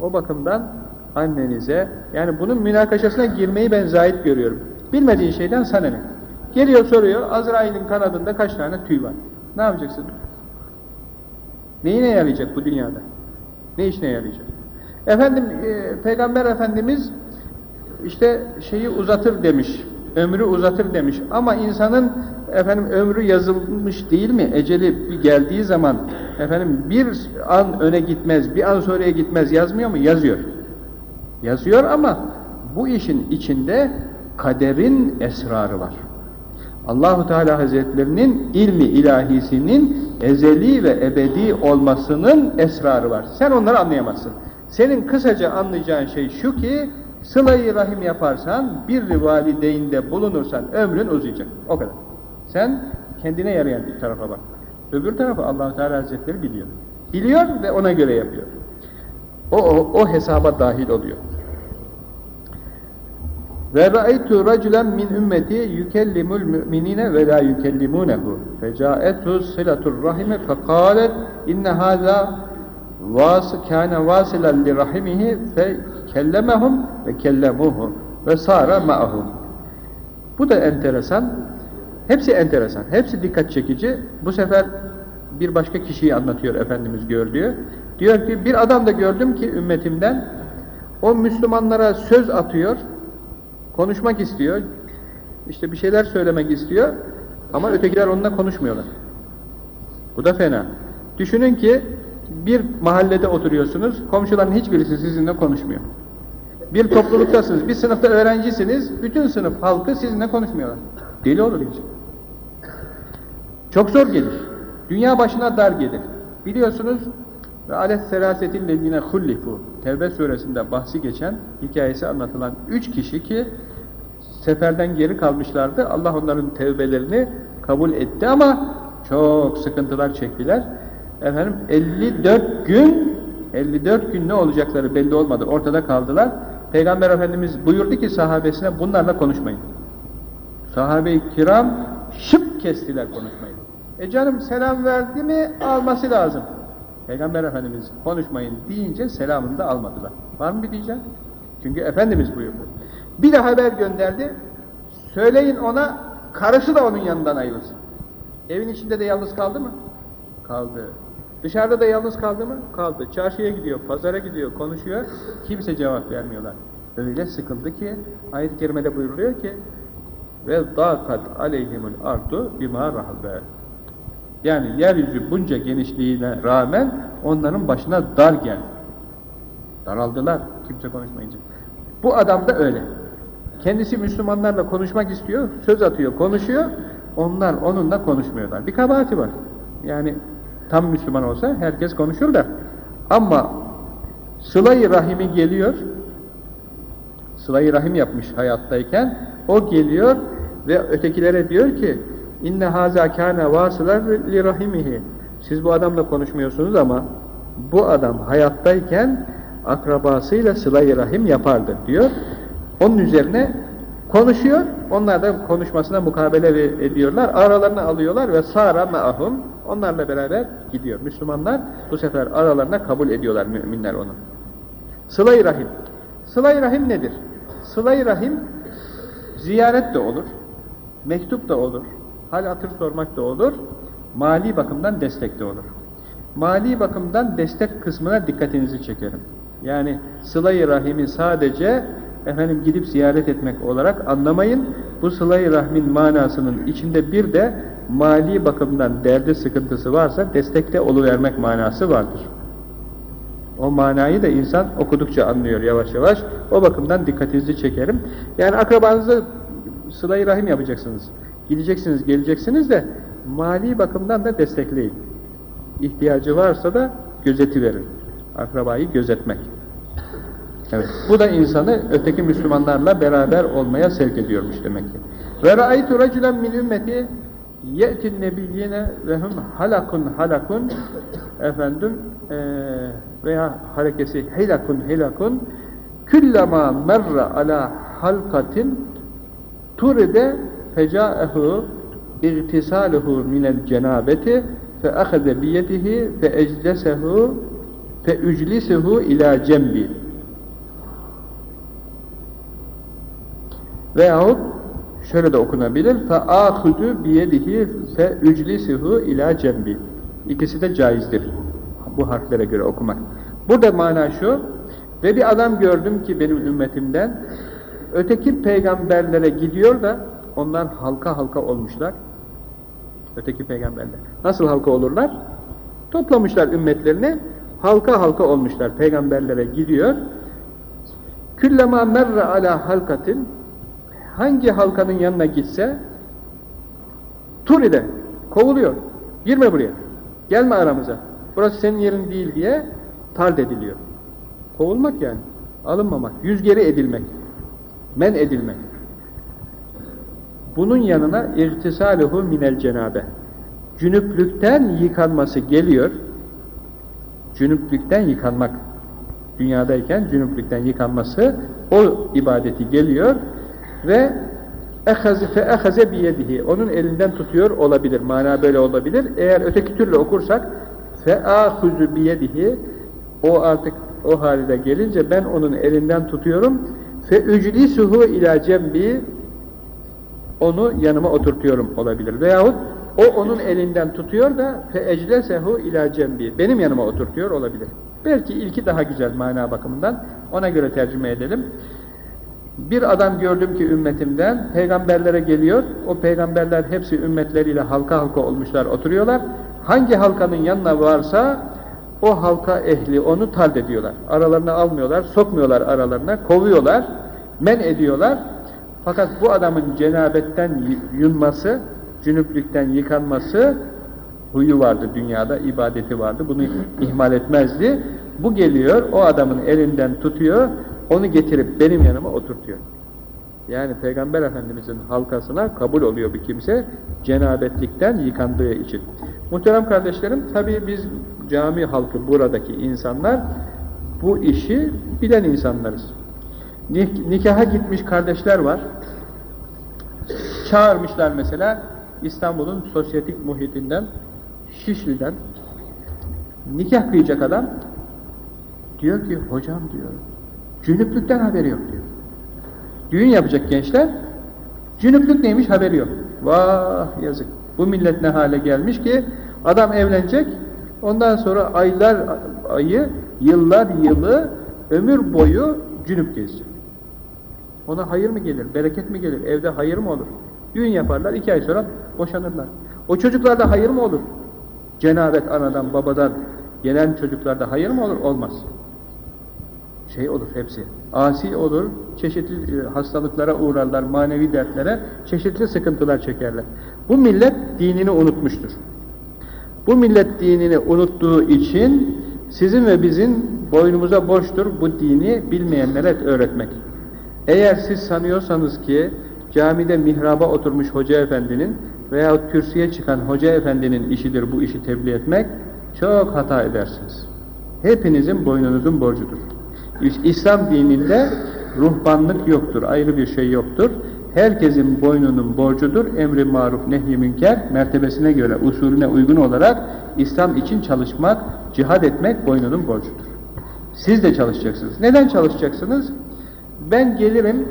O bakımdan annenize, yani bunun münakaşasına girmeyi ben zahit görüyorum. Bilmediğin şeyden sana ne? Geliyor soruyor, Azrail'in kanadında kaç tane tüy var? Ne yapacaksın? Neyine yarayacak bu dünyada? Ne işine yarayacak? Efendim, e, Peygamber Efendimiz işte şeyi uzatır demiş ömrü uzatır demiş. Ama insanın efendim ömrü yazılmış değil mi? Eceli geldiği zaman efendim bir an öne gitmez, bir an sonraya gitmez yazmıyor mu? Yazıyor. Yazıyor ama bu işin içinde kaderin esrarı var. Allahu Teala Hazretlerinin ilmi ilahisinin ezeli ve ebedi olmasının esrarı var. Sen onları anlayamazsın. Senin kısaca anlayacağın şey şu ki Sıla-i rahim yaparsan, bir valideyinde bulunursan ömrün uzayacak. O kadar. Sen kendine yarayan bir tarafa bak. Öbür tarafı allah Teala Hazretleri biliyor. Biliyor ve ona göre yapıyor. O, o, o hesaba dahil oluyor. Ve ra'aytu raculen min ümmeti yukellimul müminine ve la yukellimunehu. Fecaetu silatur rahime fekalet inne hâzâ vas kâne vasilen li rahimihi fe ve kellemuhu ve sara ma'hum. Bu da enteresan. Hepsi enteresan. Hepsi dikkat çekici. Bu sefer bir başka kişiyi anlatıyor Efendimiz gördüğü. Diyor ki bir adam da gördüm ki ümmetimden o Müslümanlara söz atıyor, konuşmak istiyor, işte bir şeyler söylemek istiyor ama ötekiler onunla konuşmuyorlar. Bu da fena. Düşünün ki bir mahallede oturuyorsunuz, komşuların hiçbirisi sizinle konuşmuyor. Bir topluluktasınız, bir sınıfta öğrencisiniz, bütün sınıf halkı sizinle konuşmuyorlar. Deli olur insan. Çok zor gelir. Dünya başına dar gelir. Biliyorsunuz ve alet selasetin lezine hullifu Tevbe suresinde bahsi geçen hikayesi anlatılan üç kişi ki seferden geri kalmışlardı. Allah onların tevbelerini kabul etti ama çok sıkıntılar çektiler. Efendim 54 gün 54 gün ne olacakları belli olmadı. Ortada kaldılar. Peygamber Efendimiz buyurdu ki sahabesine bunlarla konuşmayın. Sahabe-i kiram şıp kestiler konuşmayı. E canım selam verdi mi alması lazım. Peygamber Efendimiz konuşmayın deyince selamını da almadılar. Var mı bir diyeceğim? Çünkü Efendimiz buyurdu. Bir de haber gönderdi. Söyleyin ona karısı da onun yanından ayrılsın. Evin içinde de yalnız kaldı mı? Kaldı. Dışarıda da yalnız kaldı mı? Kaldı. Çarşıya gidiyor, pazara gidiyor, konuşuyor. Kimse cevap vermiyorlar. Öyle sıkıldı ki ayet-i kerimede buyuruluyor ki ve dakat aleyhimul ardu bima rahbe. Yani yeryüzü bunca genişliğine rağmen onların başına dar geldi. Daraldılar kimse konuşmayınca. Bu adam da öyle. Kendisi Müslümanlarla konuşmak istiyor, söz atıyor, konuşuyor. Onlar onunla konuşmuyorlar. Bir kabahati var. Yani tam Müslüman olsa herkes konuşur da. Ama sıla rahimi geliyor, sıla rahim yapmış hayattayken, o geliyor ve ötekilere diyor ki, inne haza kâne vâsılar li rahimihi. Siz bu adamla konuşmuyorsunuz ama bu adam hayattayken akrabasıyla sıla rahim yapardı diyor. Onun üzerine konuşuyor, onlar da konuşmasına mukabele ediyorlar, aralarına alıyorlar ve sara me'ahum, onlarla beraber gidiyor. Müslümanlar bu sefer aralarına kabul ediyorlar müminler onu. Sıla-i Rahim. Sıla-i Rahim nedir? Sıla-i Rahim ziyaret de olur, mektup da olur, hal hatır sormak da olur, mali bakımdan destek de olur. Mali bakımdan destek kısmına dikkatinizi çekerim. Yani sıla-i rahimi sadece efendim gidip ziyaret etmek olarak anlamayın. Bu sıla-i rahmin manasının içinde bir de mali bakımdan derdi sıkıntısı varsa destekte oluvermek manası vardır. O manayı da insan okudukça anlıyor yavaş yavaş. O bakımdan dikkatinizi çekerim. Yani akrabanızı sıla-i rahim yapacaksınız. Gideceksiniz, geleceksiniz de mali bakımdan da destekleyin. İhtiyacı varsa da gözeti verin. Akrabayı gözetmek. Evet. Bu da insanı öteki Müslümanlarla beraber olmaya sevk ediyormuş demek ki. Ve ra'aytu raculen min ümmeti ye'tin nebiyyine ve hum halakun halakun efendim e, veya harekesi helakun helakun küllema merra ala halkatin turide feca'ehu irtisaluhu minel cenabeti fe ahaze biyetihi fe eclesehu fe üclisehu ila cembi veyahut şöyle de okunabilir fe ahudu biyedihi fe üclisehu ila cembi İkisi de caizdir bu harflere göre okumak. Burada mana şu ve bir adam gördüm ki benim ümmetimden öteki peygamberlere gidiyor da onlar halka halka olmuşlar. Öteki peygamberler. Nasıl halka olurlar? Toplamışlar ümmetlerini, halka halka olmuşlar. Peygamberlere gidiyor. Küllema merre ala halkatin hangi halkanın yanına gitse Turi'de kovuluyor. Girme buraya. Gelme aramıza. Burası senin yerin değil diye tard ediliyor. Kovulmak yani. Alınmamak. Yüz geri edilmek. Men edilmek. Bunun yanına irtisaluhu minel cenabe. Cünüplükten yıkanması geliyor. Cünüplükten yıkanmak. Dünyadayken cünüplükten yıkanması o ibadeti geliyor ve ehaze fe ehaze biyedihi onun elinden tutuyor olabilir. Mana böyle olabilir. Eğer öteki türlü okursak fe ahuzu biyedihi o artık o halde gelince ben onun elinden tutuyorum fe üclisuhu ila cembi onu yanıma oturtuyorum olabilir. Veyahut o onun elinden tutuyor da fe eclesehu ila cembi benim yanıma oturtuyor olabilir. Belki ilki daha güzel mana bakımından. Ona göre tercüme edelim. Bir adam gördüm ki ümmetimden peygamberlere geliyor. O peygamberler hepsi ümmetleriyle halka halka olmuşlar, oturuyorlar. Hangi halkanın yanına varsa o halka ehli onu tald ediyorlar. Aralarına almıyorlar, sokmuyorlar aralarına, kovuyorlar, men ediyorlar. Fakat bu adamın cenabetten yunması, cünüplükten yıkanması huyu vardı dünyada, ibadeti vardı. Bunu ihmal etmezdi. Bu geliyor, o adamın elinden tutuyor, onu getirip benim yanıma oturtuyor. Yani Peygamber Efendimizin halkasına kabul oluyor bir kimse cenabetlikten yıkandığı için. Muhterem kardeşlerim, tabii biz cami halkı buradaki insanlar bu işi bilen insanlarız. Nik nikaha gitmiş kardeşler var. Çağırmışlar mesela İstanbul'un sosyetik muhitinden, Şişli'den nikah kıyacak adam diyor ki hocam diyor cünüplükten haberi yok diyor. Düğün yapacak gençler cünüplük neymiş haberi yok. Vah yazık. Bu millet ne hale gelmiş ki adam evlenecek ondan sonra aylar ayı yıllar yılı ömür boyu cünüp gezecek. Ona hayır mı gelir, bereket mi gelir, evde hayır mı olur? Düğün yaparlar, iki ay sonra boşanırlar. O çocuklarda hayır mı olur? Cenabet anadan, babadan gelen çocuklarda hayır mı olur? Olmaz. Şey olur hepsi. Asi olur, çeşitli e, hastalıklara uğrarlar, manevi dertlere, çeşitli sıkıntılar çekerler. Bu millet dinini unutmuştur. Bu millet dinini unuttuğu için sizin ve bizim boynumuza borçtur bu dini bilmeyenlere öğretmek. Eğer siz sanıyorsanız ki camide mihraba oturmuş hoca efendinin veyahut kürsüye çıkan hoca efendinin işidir bu işi tebliğ etmek, çok hata edersiniz. Hepinizin boynunuzun borcudur. İslam dininde ruhbanlık yoktur, ayrı bir şey yoktur. Herkesin boynunun borcudur, emri maruf nehy münker mertebesine göre, usulüne uygun olarak İslam için çalışmak, cihad etmek boynunun borcudur. Siz de çalışacaksınız. Neden çalışacaksınız? Ben gelirim,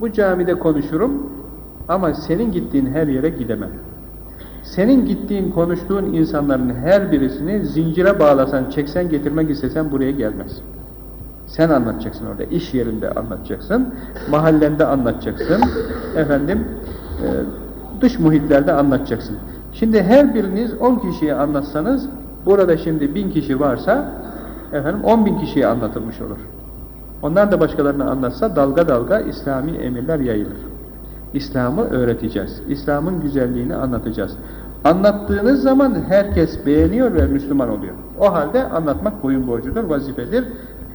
bu camide konuşurum ama senin gittiğin her yere gidemem. Senin gittiğin, konuştuğun insanların her birisini zincire bağlasan, çeksen, getirmek istesen buraya gelmez. Sen anlatacaksın orada, iş yerinde anlatacaksın, mahallende anlatacaksın, efendim e, dış muhitlerde anlatacaksın. Şimdi her biriniz 10 kişiye anlatsanız, burada şimdi 1000 kişi varsa, efendim 10 bin kişiye anlatılmış olur. Onlar da başkalarına anlatsa dalga dalga İslami emirler yayılır. İslam'ı öğreteceğiz. İslam'ın güzelliğini anlatacağız. Anlattığınız zaman herkes beğeniyor ve Müslüman oluyor. O halde anlatmak boyun borcudur, vazifedir.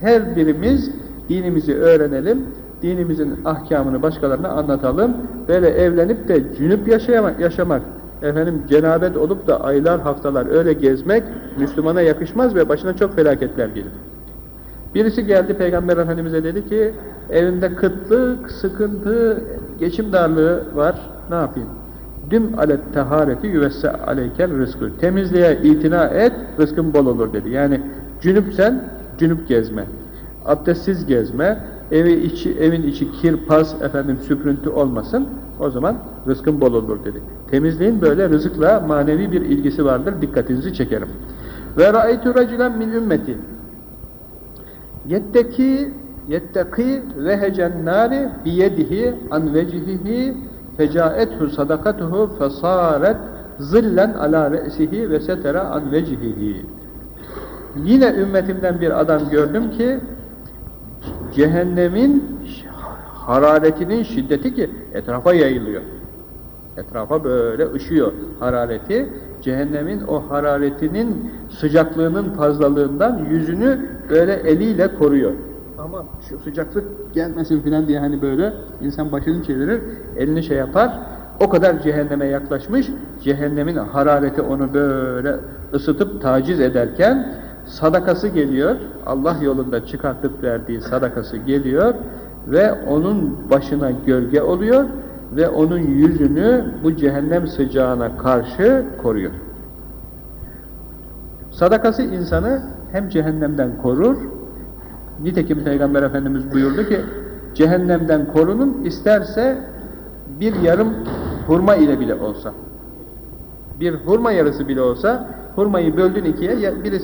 Her birimiz dinimizi öğrenelim, dinimizin ahkamını başkalarına anlatalım. Böyle evlenip de cünüp yaşamak, yaşamak, efendim cenabet olup da aylar, haftalar öyle gezmek Müslümana yakışmaz ve başına çok felaketler gelir. Birisi geldi Peygamber Efendimiz'e dedi ki evinde kıtlık, sıkıntı, geçim darlığı var. Ne yapayım? Düm alet tahareti yüvesse aleykel rızkı. Temizliğe itina et, rızkın bol olur dedi. Yani cünüpsen cünüp gezme. Abdestsiz gezme. Evi içi, evin içi kir, pas, efendim süprüntü olmasın. O zaman rızkın bol olur dedi. Temizliğin böyle rızıkla manevi bir ilgisi vardır. Dikkatinizi çekerim. Ve ra'eytu raculen min ümmeti yetteki yetteki vehecen nari biyedihi an vecihihi fecaethu sadakatuhu fesaret zillen ala re'sihi ve setera an vecihihi. Yine ümmetimden bir adam gördüm ki cehennemin hararetinin şiddeti ki etrafa yayılıyor. Etrafa böyle ışıyor harareti. Cehennemin o hararetinin sıcaklığının fazlalığından yüzünü böyle eliyle koruyor. Ama şu sıcaklık gelmesin filan diye hani böyle insan başını çevirir, elini şey yapar. O kadar cehenneme yaklaşmış, cehennemin harareti onu böyle ısıtıp taciz ederken sadakası geliyor, Allah yolunda çıkartıp verdiği sadakası geliyor ve onun başına gölge oluyor ve onun yüzünü bu cehennem sıcağına karşı koruyor. Sadakası insanı hem cehennemden korur, nitekim Peygamber Efendimiz buyurdu ki, cehennemden korunun isterse bir yarım hurma ile bile olsa, bir hurma yarısı bile olsa, hurmayı böldün ikiye,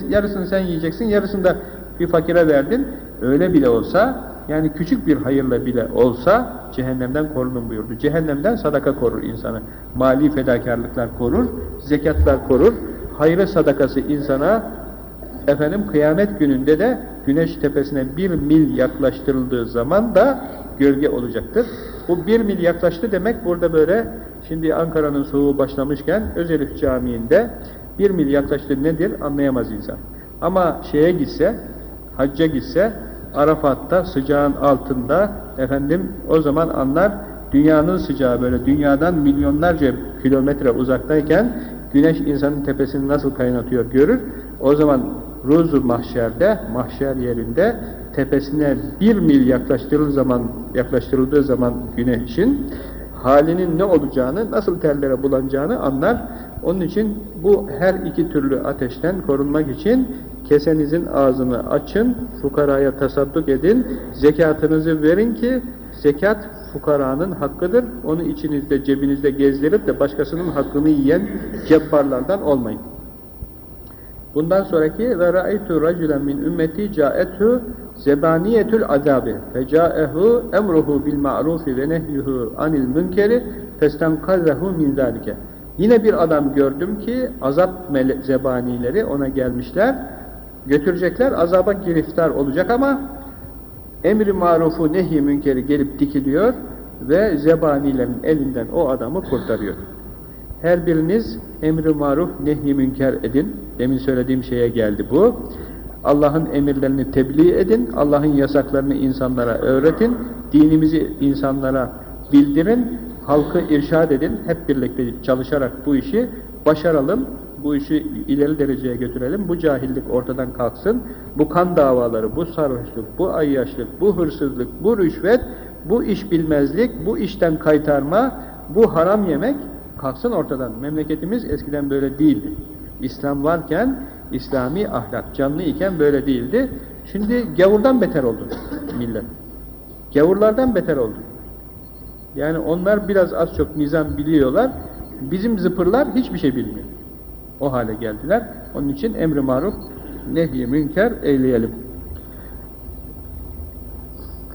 yarısını sen yiyeceksin, yarısını da bir fakire verdin, öyle bile olsa, yani küçük bir hayırla bile olsa cehennemden korunun buyurdu. Cehennemden sadaka korur insanı. Mali fedakarlıklar korur, zekatlar korur. Hayrı sadakası insana efendim kıyamet gününde de güneş tepesine bir mil yaklaştırıldığı zaman da gölge olacaktır. Bu bir mil yaklaştı demek burada böyle şimdi Ankara'nın soğuğu başlamışken Özelif Camii'nde bir mil yaklaştı nedir anlayamaz insan. Ama şeye gitse, hacca gitse Arafat'ta sıcağın altında efendim o zaman anlar dünyanın sıcağı böyle dünyadan milyonlarca kilometre uzaktayken güneş insanın tepesini nasıl kaynatıyor görür. O zaman Ruzu mahşerde, mahşer yerinde tepesine bir mil yaklaştırıldığı zaman, yaklaştırıldığı zaman güneşin halinin ne olacağını, nasıl terlere bulanacağını anlar. Onun için bu her iki türlü ateşten korunmak için kesenizin ağzını açın, fukaraya tasadduk edin, zekatınızı verin ki zekat fukaranın hakkıdır. Onu içinizde, cebinizde gezdirip de başkasının hakkını yiyen cebbarlardan olmayın. Bundan sonraki ve ra'aytu raculen min ümmeti ca'ethu zebaniyetül azabi fe ca'ehu emruhu bil ma'rufi ve nehyuhu anil münkeri festankazehu min. Yine bir adam gördüm ki azap zebanileri ona gelmişler. Götürecekler azaba giriftar olacak ama emri marufu nehi münkeri gelip dikiliyor ve zebanilerin elinden o adamı kurtarıyor. Her biriniz emri maruf nehi münker edin. Demin söylediğim şeye geldi bu. Allah'ın emirlerini tebliğ edin. Allah'ın yasaklarını insanlara öğretin. Dinimizi insanlara bildirin. Halkı irşad edin. Hep birlikte çalışarak bu işi başaralım. Bu işi ileri dereceye götürelim. Bu cahillik ortadan kalksın. Bu kan davaları, bu sarhoşluk, bu ayyaşlık, bu hırsızlık, bu rüşvet, bu iş bilmezlik, bu işten kaytarma, bu haram yemek kalksın ortadan. Memleketimiz eskiden böyle değildi. İslam varken, İslami ahlak canlı iken böyle değildi. Şimdi gavurdan beter oldu millet. Gavurlardan beter oldu. Yani onlar biraz az çok nizam biliyorlar. Bizim zıpırlar hiçbir şey bilmiyor. O hale geldiler. Onun için emri maruf, nehy münker eyleyelim.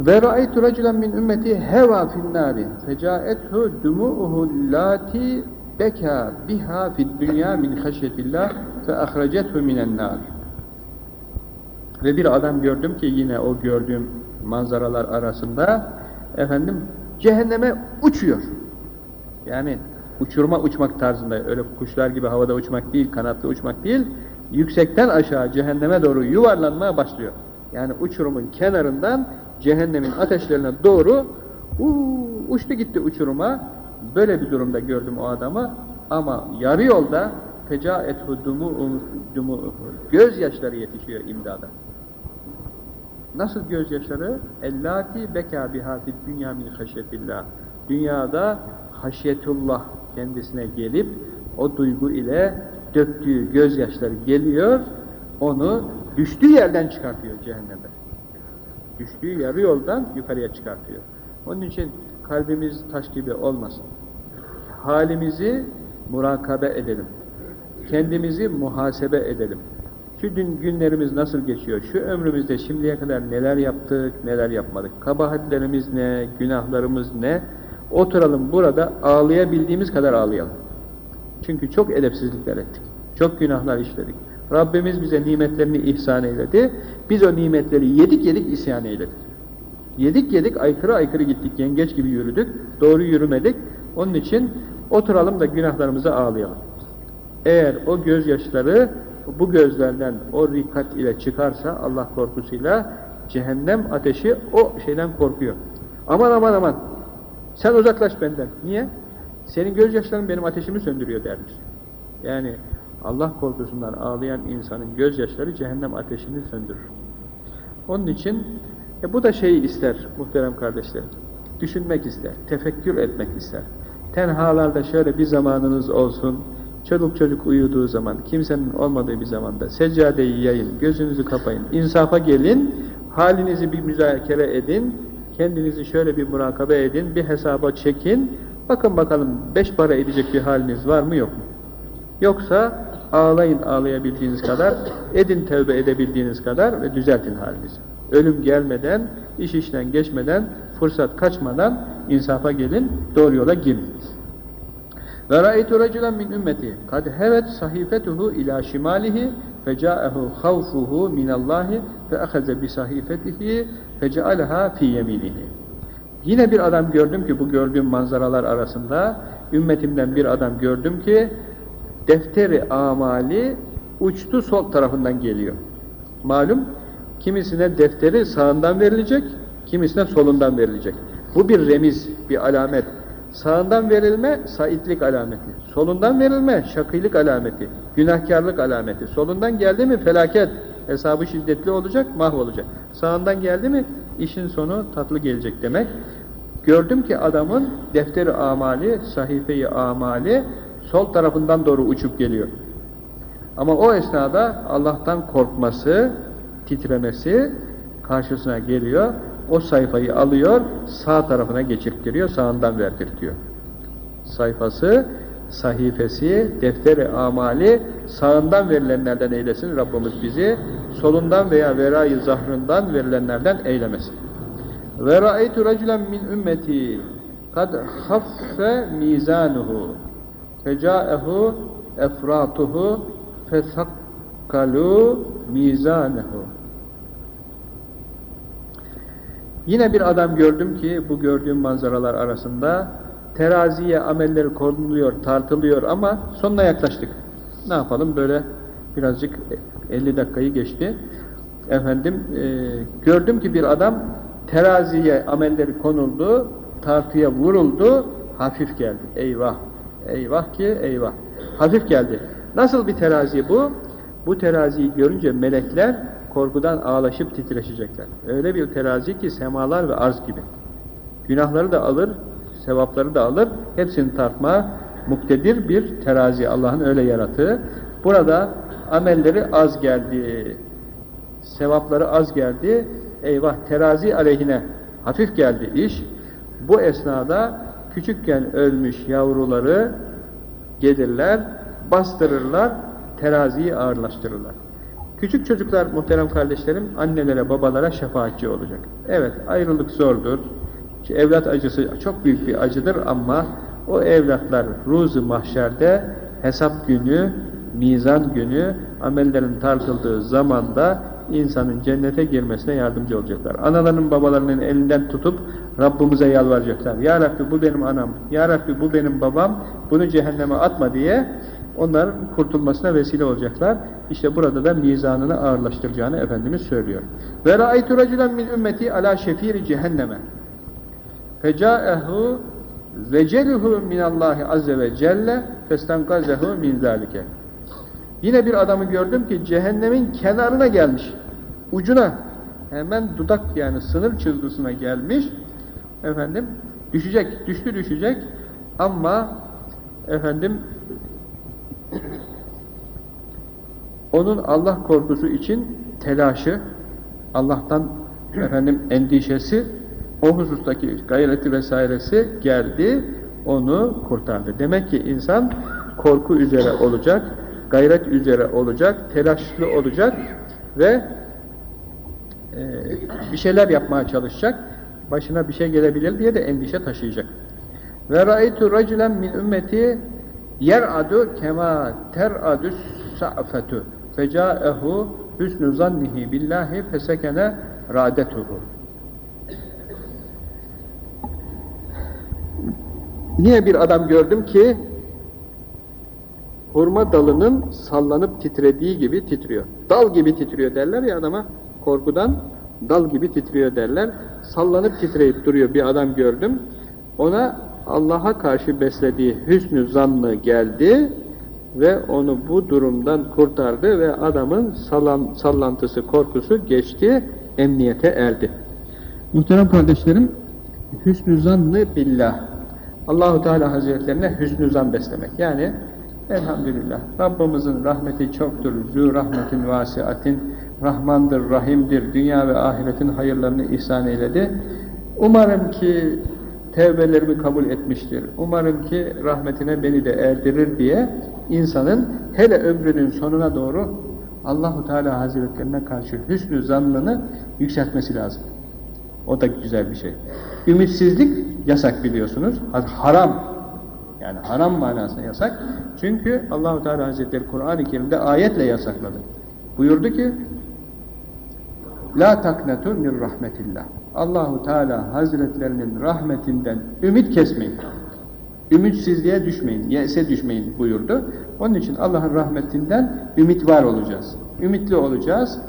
Ve ra'aytu raculen min ümmeti heva fin nari fecaethu dumu'uhu lati beka biha fid dünya min haşyetillah fe ahrecethu minen nar. Ve bir adam gördüm ki yine o gördüğüm manzaralar arasında efendim cehenneme uçuyor. Yani uçurma uçmak tarzında öyle kuşlar gibi havada uçmak değil, kanatlı uçmak değil, yüksekten aşağı cehenneme doğru yuvarlanmaya başlıyor. Yani uçurumun kenarından cehennemin ateşlerine doğru uu, uçtu gitti uçuruma. Böyle bir durumda gördüm o adamı ama yarı yolda fecaethu dumu, dumu gözyaşları yetişiyor imdada. Nasıl gözyaşları? Ellati beka biha fid dünya min haşyetillah. Dünyada haşyetullah kendisine gelip o duygu ile döktüğü gözyaşları geliyor, onu düştüğü yerden çıkartıyor cehenneme. Düştüğü yarı yoldan yukarıya çıkartıyor. Onun için kalbimiz taş gibi olmasın. Halimizi murakabe edelim. Kendimizi muhasebe edelim. Şu dün günlerimiz nasıl geçiyor? Şu ömrümüzde şimdiye kadar neler yaptık, neler yapmadık? Kabahatlerimiz ne, günahlarımız ne? Oturalım burada ağlayabildiğimiz kadar ağlayalım. Çünkü çok edepsizlikler ettik. Çok günahlar işledik. Rabbimiz bize nimetlerini ihsan eyledi. Biz o nimetleri yedik yedik isyan eyledik. Yedik yedik aykırı aykırı gittik. Yengeç gibi yürüdük. Doğru yürümedik. Onun için oturalım da günahlarımıza ağlayalım. Eğer o gözyaşları bu gözlerden o rikat ile çıkarsa Allah korkusuyla cehennem ateşi o şeyden korkuyor. Aman aman aman sen uzaklaş benden. Niye? Senin gözyaşların benim ateşimi söndürüyor dermiş. Yani Allah korkusundan ağlayan insanın gözyaşları cehennem ateşini söndürür. Onun için e, bu da şeyi ister muhterem kardeşlerim. Düşünmek ister, tefekkür etmek ister. Tenhalarda şöyle bir zamanınız olsun, çocuk çocuk uyuduğu zaman, kimsenin olmadığı bir zamanda seccadeyi yayın, gözünüzü kapayın, insafa gelin, halinizi bir müzakere edin, kendinizi şöyle bir murakabe edin, bir hesaba çekin, bakın bakalım beş para edecek bir haliniz var mı yok mu? Yoksa ağlayın ağlayabildiğiniz kadar, edin tevbe edebildiğiniz kadar ve düzeltin halinizi. Ölüm gelmeden, iş işten geçmeden, fırsat kaçmadan insafa gelin, doğru yola girin. Ve ra'eytu raculen min ümmeti kad hevet sahifetuhu ila şimalihi feca'ehu havfuhu minallahi fe ahaze bi sahifetihi فَجَعَلَهَا فِي يَمِينِهِ Yine bir adam gördüm ki bu gördüğüm manzaralar arasında ümmetimden bir adam gördüm ki defteri amali uçtu sol tarafından geliyor. Malum kimisine defteri sağından verilecek, kimisine solundan verilecek. Bu bir remiz, bir alamet. Sağından verilme saitlik alameti. Solundan verilme şakıylık alameti. Günahkarlık alameti. Solundan geldi mi felaket. Hesabı şiddetli olacak, mahvolacak. Sağından geldi mi işin sonu tatlı gelecek demek. Gördüm ki adamın defteri amali, sahifeyi amali sol tarafından doğru uçup geliyor. Ama o esnada Allah'tan korkması, titremesi karşısına geliyor. O sayfayı alıyor, sağ tarafına geçirttiriyor, sağından verdirtiyor. Sayfası, sahifesi, defteri amali sağından verilenlerden eylesin Rabbimiz bizi, solundan veya verayı zahrından verilenlerden eylemesin. Ve ra'eytu raculen min ümmeti kad haffe mizanuhu feca'ehu efratuhu fesakkalu mizanehu Yine bir adam gördüm ki bu gördüğüm manzaralar arasında teraziye amelleri konuluyor, tartılıyor ama sonuna yaklaştık. Ne yapalım böyle birazcık 50 dakikayı geçti. Efendim e, gördüm ki bir adam teraziye amelleri konuldu, tartıya vuruldu, hafif geldi. Eyvah, eyvah ki eyvah. Hafif geldi. Nasıl bir terazi bu? Bu teraziyi görünce melekler korkudan ağlaşıp titreşecekler. Öyle bir terazi ki semalar ve arz gibi. Günahları da alır, sevapları da alır, hepsini tartma muktedir bir terazi. Allah'ın öyle yarattığı. Burada amelleri az geldi, sevapları az geldi, eyvah terazi aleyhine hafif geldi iş. Bu esnada küçükken ölmüş yavruları gelirler, bastırırlar, teraziyi ağırlaştırırlar. Küçük çocuklar muhterem kardeşlerim annelere babalara şefaatçi olacak. Evet ayrılık zordur. Evlat acısı çok büyük bir acıdır ama o evlatlar ruzu mahşerde hesap günü, mizan günü amellerin tartıldığı zamanda insanın cennete girmesine yardımcı olacaklar. Anaların babalarının elinden tutup Rabbimize yalvaracaklar. Ya Rabbi bu benim anam, Ya Rabbi bu benim babam, bunu cehenneme atma diye onların kurtulmasına vesile olacaklar. İşte burada da mizanını ağırlaştıracağını Efendimiz söylüyor. Ve ra'aytu raculen min ümmeti ala şefiri cehenneme. Fecaehu veceluhu minallahi azze ve celle festankazehu min zalike. Yine bir adamı gördüm ki cehennemin kenarına gelmiş. Ucuna hemen dudak yani sınır çizgisine gelmiş. Efendim düşecek, düştü düşecek ama efendim onun Allah korkusu için telaşı, Allah'tan efendim endişesi, o husustaki gayreti vesairesi geldi, onu kurtardı. Demek ki insan korku üzere olacak, gayret üzere olacak, telaşlı olacak ve e, bir şeyler yapmaya çalışacak. Başına bir şey gelebilir diye de endişe taşıyacak. Ve ra'aytu raculen min ümmeti yer'adu kema ter'adus sa'fetu feca'ehu hüsnü zannihi billahi fesekene radetuhu Yine bir adam gördüm ki hurma dalının sallanıp titrediği gibi titriyor. Dal gibi titriyor derler ya adama korkudan dal gibi titriyor derler. Sallanıp titreyip duruyor bir adam gördüm. Ona Allah'a karşı beslediği hüsnü zannı geldi ve onu bu durumdan kurtardı ve adamın sallan, sallantısı, korkusu geçti, emniyete erdi. Muhterem kardeşlerim, hüsnü zannı billah. Allahu Teala Hazretlerine hüsnü zan beslemek. Yani elhamdülillah Rabbimizin rahmeti çoktur. Zü rahmetin vasiatin Rahmandır, Rahim'dir. Dünya ve ahiretin hayırlarını ihsan eyledi. Umarım ki tevbelerimi kabul etmiştir. Umarım ki rahmetine beni de erdirir diye insanın hele ömrünün sonuna doğru Allahu Teala Hazretlerine karşı hüsnü zannını yükseltmesi lazım. O da güzel bir şey. Ümitsizlik yasak biliyorsunuz. Haram. Yani haram manasında yasak. Çünkü Allahu Teala Hazretleri Kur'an-ı Kerim'de ayetle yasakladı. Buyurdu ki La taknetu min rahmetillah. Allahu Teala Hazretlerinin rahmetinden ümit kesmeyin. Ümitsizliğe düşmeyin, yese düşmeyin buyurdu. Onun için Allah'ın rahmetinden ümit var olacağız. Ümitli olacağız.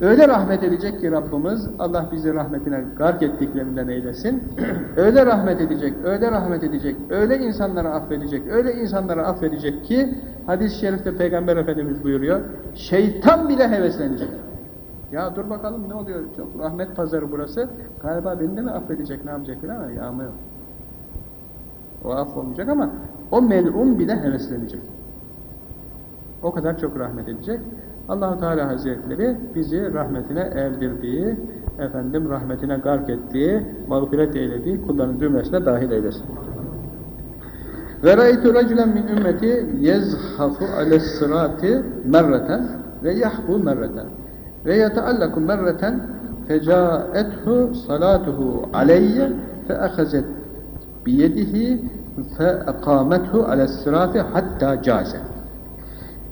Öyle rahmet edecek ki Rabbimiz, Allah bizi rahmetine gark ettiklerinden eylesin. (clears throat) öyle rahmet edecek, öyle rahmet edecek, öyle insanları affedecek, öyle insanları affedecek ki, hadis-i şerifte Peygamber Efendimiz buyuruyor, şeytan bile heveslenecek. Ya dur bakalım ne oluyor, çok rahmet pazarı burası, galiba beni de mi affedecek, ne yapacak ama yağmıyor. O affolmayacak ama o melun bile heveslenecek. O kadar çok rahmet edecek. Allahu Teala Hazretleri bizi rahmetine erdirdiği, efendim rahmetine gark ettiği, mağfiret eylediği kulların cümlesine dahil eylesin. Ve ra'aytu raculen min ümmeti yezhafu ales sırati merreten ve yahbu merreten ve yeteallaku merreten fecaethu salatuhu aleyye fe ahazet biyedihi fe ekamethu ales sırati hatta caze.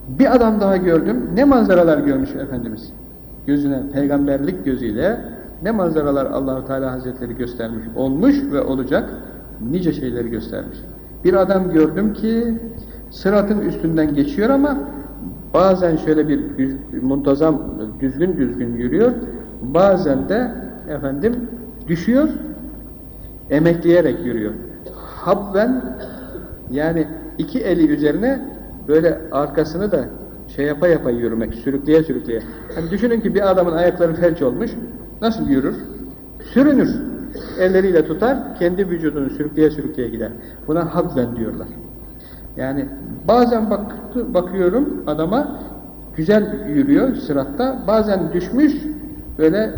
Bir adam daha gördüm. Ne manzaralar görmüş Efendimiz. Gözüne, peygamberlik gözüyle ne manzaralar Allahu Teala Hazretleri göstermiş. Olmuş ve olacak nice şeyleri göstermiş. Bir adam gördüm ki sıratın üstünden geçiyor ama bazen şöyle bir muntazam, düzgün düzgün yürüyor. Bazen de efendim düşüyor, emekleyerek yürüyor. Habben yani iki eli üzerine böyle arkasını da şey yapa yapa yürümek, sürükleye sürükleye. Hani düşünün ki bir adamın ayakları felç olmuş, nasıl yürür? Sürünür. Elleriyle tutar, kendi vücudunu sürükleye sürükleye gider. Buna habben diyorlar. Yani bazen bak, bakıyorum adama güzel yürüyor sıratta, bazen düşmüş, böyle